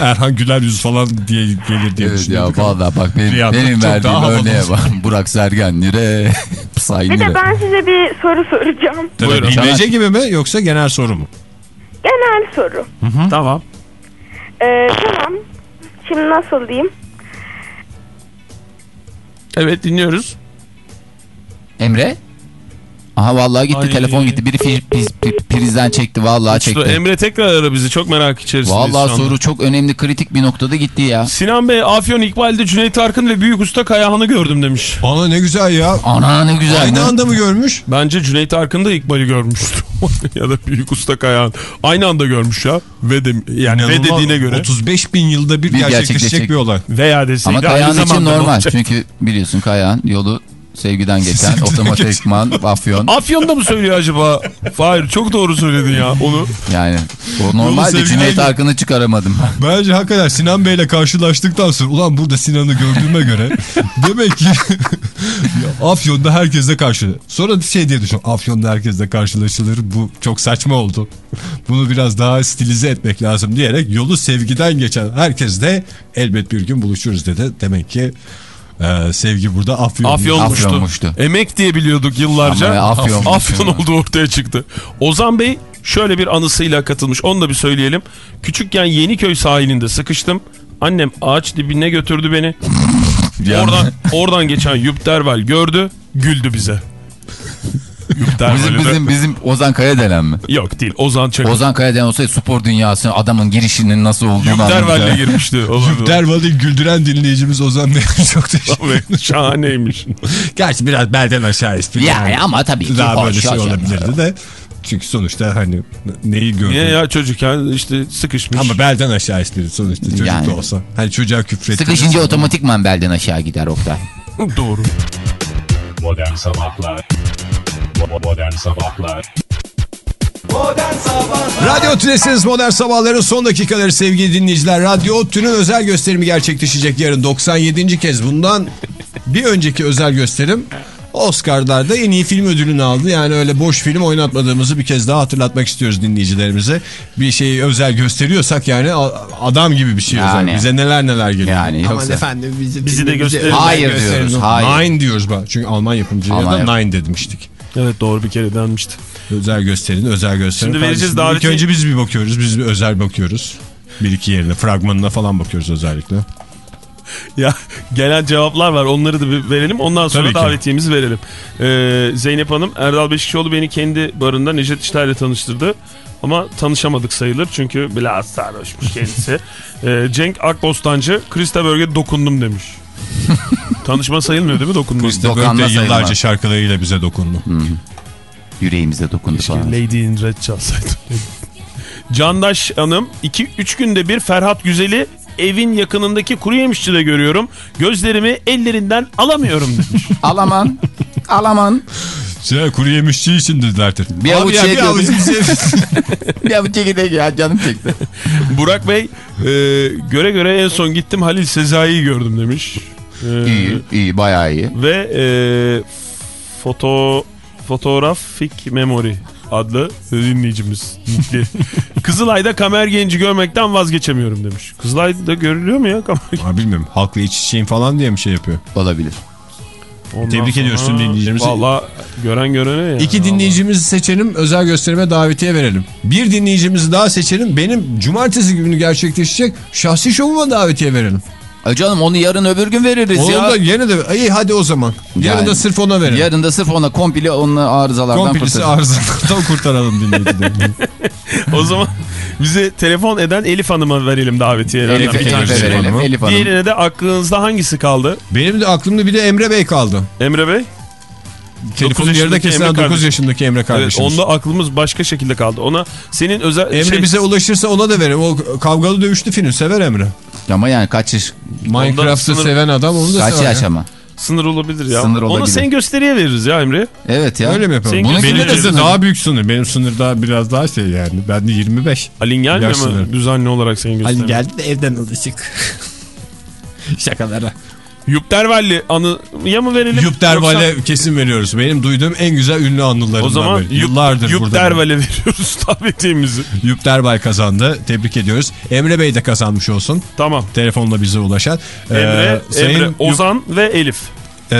Erhan Güler yüz falan diye gelir diye Evet ya düşünüyorduk. valla bak benim, benim verdiğim örneğe bak. Burak Sergen nire. Say Bir de ben size bir soru soracağım. Tabii, Buyurun. bilmece gibi mi yoksa genel soru mu? Genel soru. Tamam. Ee, tamam. Şimdi nasıl diyeyim? Evet dinliyoruz. Emre? Aha vallahi gitti Ay. telefon gitti. Biri fi- pi- pi- prizden çekti vallahi çekti. Emre tekrar ara bizi çok merak içerisindeyiz Vallahi soru çok önemli kritik bir noktada gitti ya. Sinan Bey Afyon İkbal'de Cüneyt Arkın ve Büyük Usta Kayahan'ı gördüm demiş. Ana ne güzel ya. Ana ne güzel. Aynı ne? anda mı görmüş? Bence Cüneyt Arkın da İkbal'i görmüştü. ya da Büyük Usta Kayahan. Aynı anda görmüş ya. Ve de, yani ve dediğine göre. 35 bin yılda bir, Bir gerçekleşecek gerçekleşecek. bir olay. Veya deseydi Ama aynı Kayahan için zamanda normal. olacak. Çünkü biliyorsun Kayahan yolu sevgiden geçen otomatikman afyon. Afyon'da mı söylüyor acaba? Hayır çok doğru söyledin ya onu. Yani o normalde Cüneyt Arkın'ı çıkaramadım. Bence hakikaten Sinan Bey'le karşılaştıktan sonra ulan burada Sinan'ı gördüğüme göre demek ki Afyon'da herkesle karşı. Sonra şey diye düşün. Afyon'da herkesle karşılaşılır. Bu çok saçma oldu. Bunu biraz daha stilize etmek lazım diyerek yolu sevgiden geçen herkesle elbet bir gün buluşuruz dedi. Demek ki e, sevgi burada Afyon. Afyonmuştu. Afyonmuştu. Emek diye biliyorduk yıllarca. Ama Afyonmuş. Afyon olduğu ortaya çıktı. Ozan Bey şöyle bir anısıyla katılmış. Onu da bir söyleyelim. Küçükken Yeniköy sahilinde sıkıştım. Annem ağaç dibine götürdü beni. Yani- Oradan oradan geçen Yup Derval gördü, güldü bize. Bizim, bizim, bizim Ozan Kayadelen mi? Yok değil. Ozan Çakır. Ozan Kayadelen olsaydı spor dünyasına adamın girişinin nasıl olduğunu Yup Derval'le anlayacak. girmişti. Derval'i güldüren dinleyicimiz Ozan Bey çok teşekkür Şahaneymiş. Gerçi biraz belden aşağı espri. Yani ama tabii ki Daha böyle şey olabilirdi de. Çünkü sonuçta hani neyi gördün? Niye ya çocukken işte sıkışmış. Ama belden aşağı espri sonuçta çocuk Yani. da olsa. Hani çocuğa küfrettirir. Sıkışınca otomatikman belden aşağı gider Oktay. Doğru. Modern Sabahlar Modern Sabahlar Modern Sabahlar Radyo Tülesi'niz Modern Sabahların son dakikaları sevgili dinleyiciler. Radyo Tül'ün özel gösterimi gerçekleşecek yarın 97. kez. Bundan bir önceki özel gösterim Oscar'larda en iyi film ödülünü aldı. Yani öyle boş film oynatmadığımızı bir kez daha hatırlatmak istiyoruz dinleyicilerimize. Bir şeyi özel gösteriyorsak yani adam gibi bir şey Yani. özel. Bize neler neler geliyor. Yani Aman yoksa- efendim bizi, Bizi de gösterin. Hayır diyoruz, hayır. Nine diyoruz bak. Çünkü Alman yapımcıya da Nine demiştik. Evet doğru bir kere denmişti. Özel gösterin, özel gösterin. Şimdi vereceğiz Kardeşim, İlk daveti- önce biz bir bakıyoruz, biz bir özel bakıyoruz. Bir iki yerine, fragmanına falan bakıyoruz özellikle. Ya gelen cevaplar var onları da bir verelim ondan sonra Tabii ki. davetiyemizi verelim. Ee, Zeynep Hanım Erdal Beşikçioğlu beni kendi barında Necdet İşler'le tanıştırdı. Ama tanışamadık sayılır çünkü biraz sarhoşmuş kendisi. Ee, Cenk Akbostancı Krista Bölge dokundum demiş. Tanışma sayılmıyor değil mi dokundum? Krista Dokanma Börk de yıllarca sayılmaz. şarkılarıyla bize dokundu. Yüreğimize dokundu falan. Lady in Red çalsaydı. Candaş Hanım 2-3 günde bir Ferhat Güzel'i evin yakınındaki kuru yemişçide görüyorum. Gözlerimi ellerinden alamıyorum demiş. Alaman. Alaman. Şey, kuru yemişçi için dedilerdir. Bir avuç ya, şey bir avuç bize- ya bu çekirdek ya canım çekti. Burak Bey e, göre göre en son gittim Halil Sezai'yi gördüm demiş. E, İyi, iyi bayağı iyi. Ve e, foto Fotoğrafik Memory adlı dinleyicimiz. Kızılay'da Kamer Genci görmekten vazgeçemiyorum demiş. Kızılay'da görülüyor mu ya Kamer Genci? Bilmiyorum. Halkla iç içeyim falan diye mi şey yapıyor? Olabilir. Ondan Tebrik ediyoruz tüm dinleyicilerimizi. Valla gören görene ya. İki dinleyicimizi seçelim, özel gösterime davetiye verelim. Bir dinleyicimizi daha seçelim. Benim cumartesi günü gerçekleşecek şahsi şovuma davetiye verelim. E canım onu yarın öbür gün veririz Onu ya. da yine de iyi hadi o zaman. Yarın Yani- da sırf ona verelim. Yarın da sırf ona komple onun arızalardan Komplisi kurtarırız. arızalardan kurtaralım dinleyicileri. O zaman bize telefon eden Elif Hanım'a verelim davetiye. Elif, tanesi. verelim. Elif Hanım. Diğerine de aklınızda hangisi kaldı? Benim de aklımda bir de Emre Bey kaldı. Emre Bey? Telefonu yarıda kesilen Emre 9 kardeşim. yaşındaki Emre Evet, kardeşimiz. onda aklımız başka şekilde kaldı. Ona senin özel Emre şey- bize ulaşırsa ona da verelim. O kavgalı dövüşlü film sever Emre. Ama yani kaç yaş, Minecraft'ı sınır- seven adam onu da kaç sever. yaş ya. ama. Sınır olabilir ya. Sınır Onu olabilir. sen gösteriye veririz ya Emre. Evet ya. Öyle mi yapalım? Bunun benim de sınır. daha büyük sınır. Benim sınır daha biraz daha şey yani. Ben de 25. Alin gelmiyor mu düzenli olarak senin gösteriye? de evden alışık. Şakalara. Yuptervalli anıya mı verelim? Yupterval'e kesin veriyoruz. Benim duyduğum en güzel ünlü anılarımdan O zaman. Yup, Yıllardır burada. Yupterval'e veriyoruz davetiyemizi. Yupterbal kazandı. Tebrik ediyoruz. Emre Bey de kazanmış olsun. Tamam. Telefonla bize ulaşan. Ee, Emre, Sayın Emre Yup- Ozan ve Elif. Ee,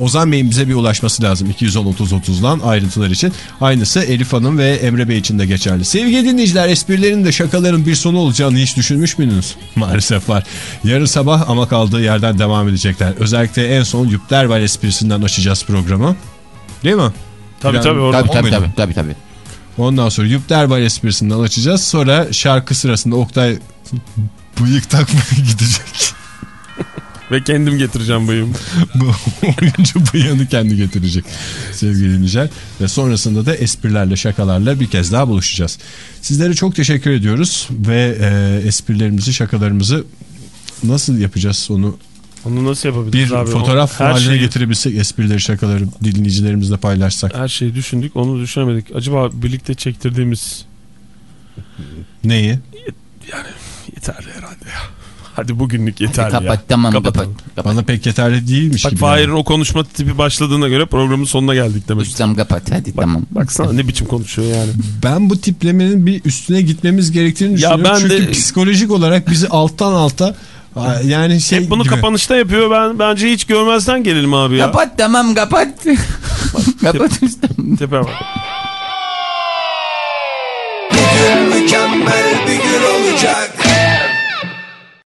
Ozan Bey'in bize bir ulaşması lazım 210-30-30'dan ayrıntılar için. Aynısı Elif Hanım ve Emre Bey için de geçerli. Sevgili dinleyiciler esprilerin de şakaların bir sonu olacağını hiç düşünmüş müydünüz? Maalesef var. Yarın sabah ama kaldığı yerden devam edecekler. Özellikle en son Yupterval esprisinden açacağız programı. Değil mi? Tabii Yani- tabii orada. Tabii tabii, tabii tabii tabii. Ondan sonra Yupterbal esprisinden açacağız. Sonra şarkı sırasında Oktay bıyık takmaya gidecek. Ve kendim getireceğim bıyığımı. Bu oyuncu bıyığını kendi getirecek sevgili dinleyiciler. Ve sonrasında da esprilerle şakalarla bir kez daha buluşacağız. Sizlere çok teşekkür ediyoruz. Ve e, esprilerimizi şakalarımızı nasıl yapacağız onu Onu nasıl yapabiliriz bir abi? fotoğraf O- her haline şeyi, getirebilsek esprileri şakaları dinleyicilerimizle paylaşsak. Her şeyi düşündük onu düşünemedik. Acaba birlikte çektirdiğimiz Neyi? yeterli herhalde. Hadi bugünlük yeterli ya. Kapat tamam kapat. Kapat. Bana pek yeterli değilmiş Bak gibi. Fahir'in yani. o konuşma tipi başladığına göre programın sonuna geldik demek. Ustam kapat hadi Bak, tamam. Baksana ne biçim konuşuyor yani. Ben bu tiplemenin bir üstüne gitmemiz gerektiğini Ya düşünüyorum. ben Çünkü de- psikolojik olarak bizi alttan alta yani şey Hep bunu gibi. kapanışta yapıyor. Ben bence hiç görmezden gelelim abi ya. Kapat tamam kapat. kapat ustam. Tepe bak. Mükemmel bir gün olacak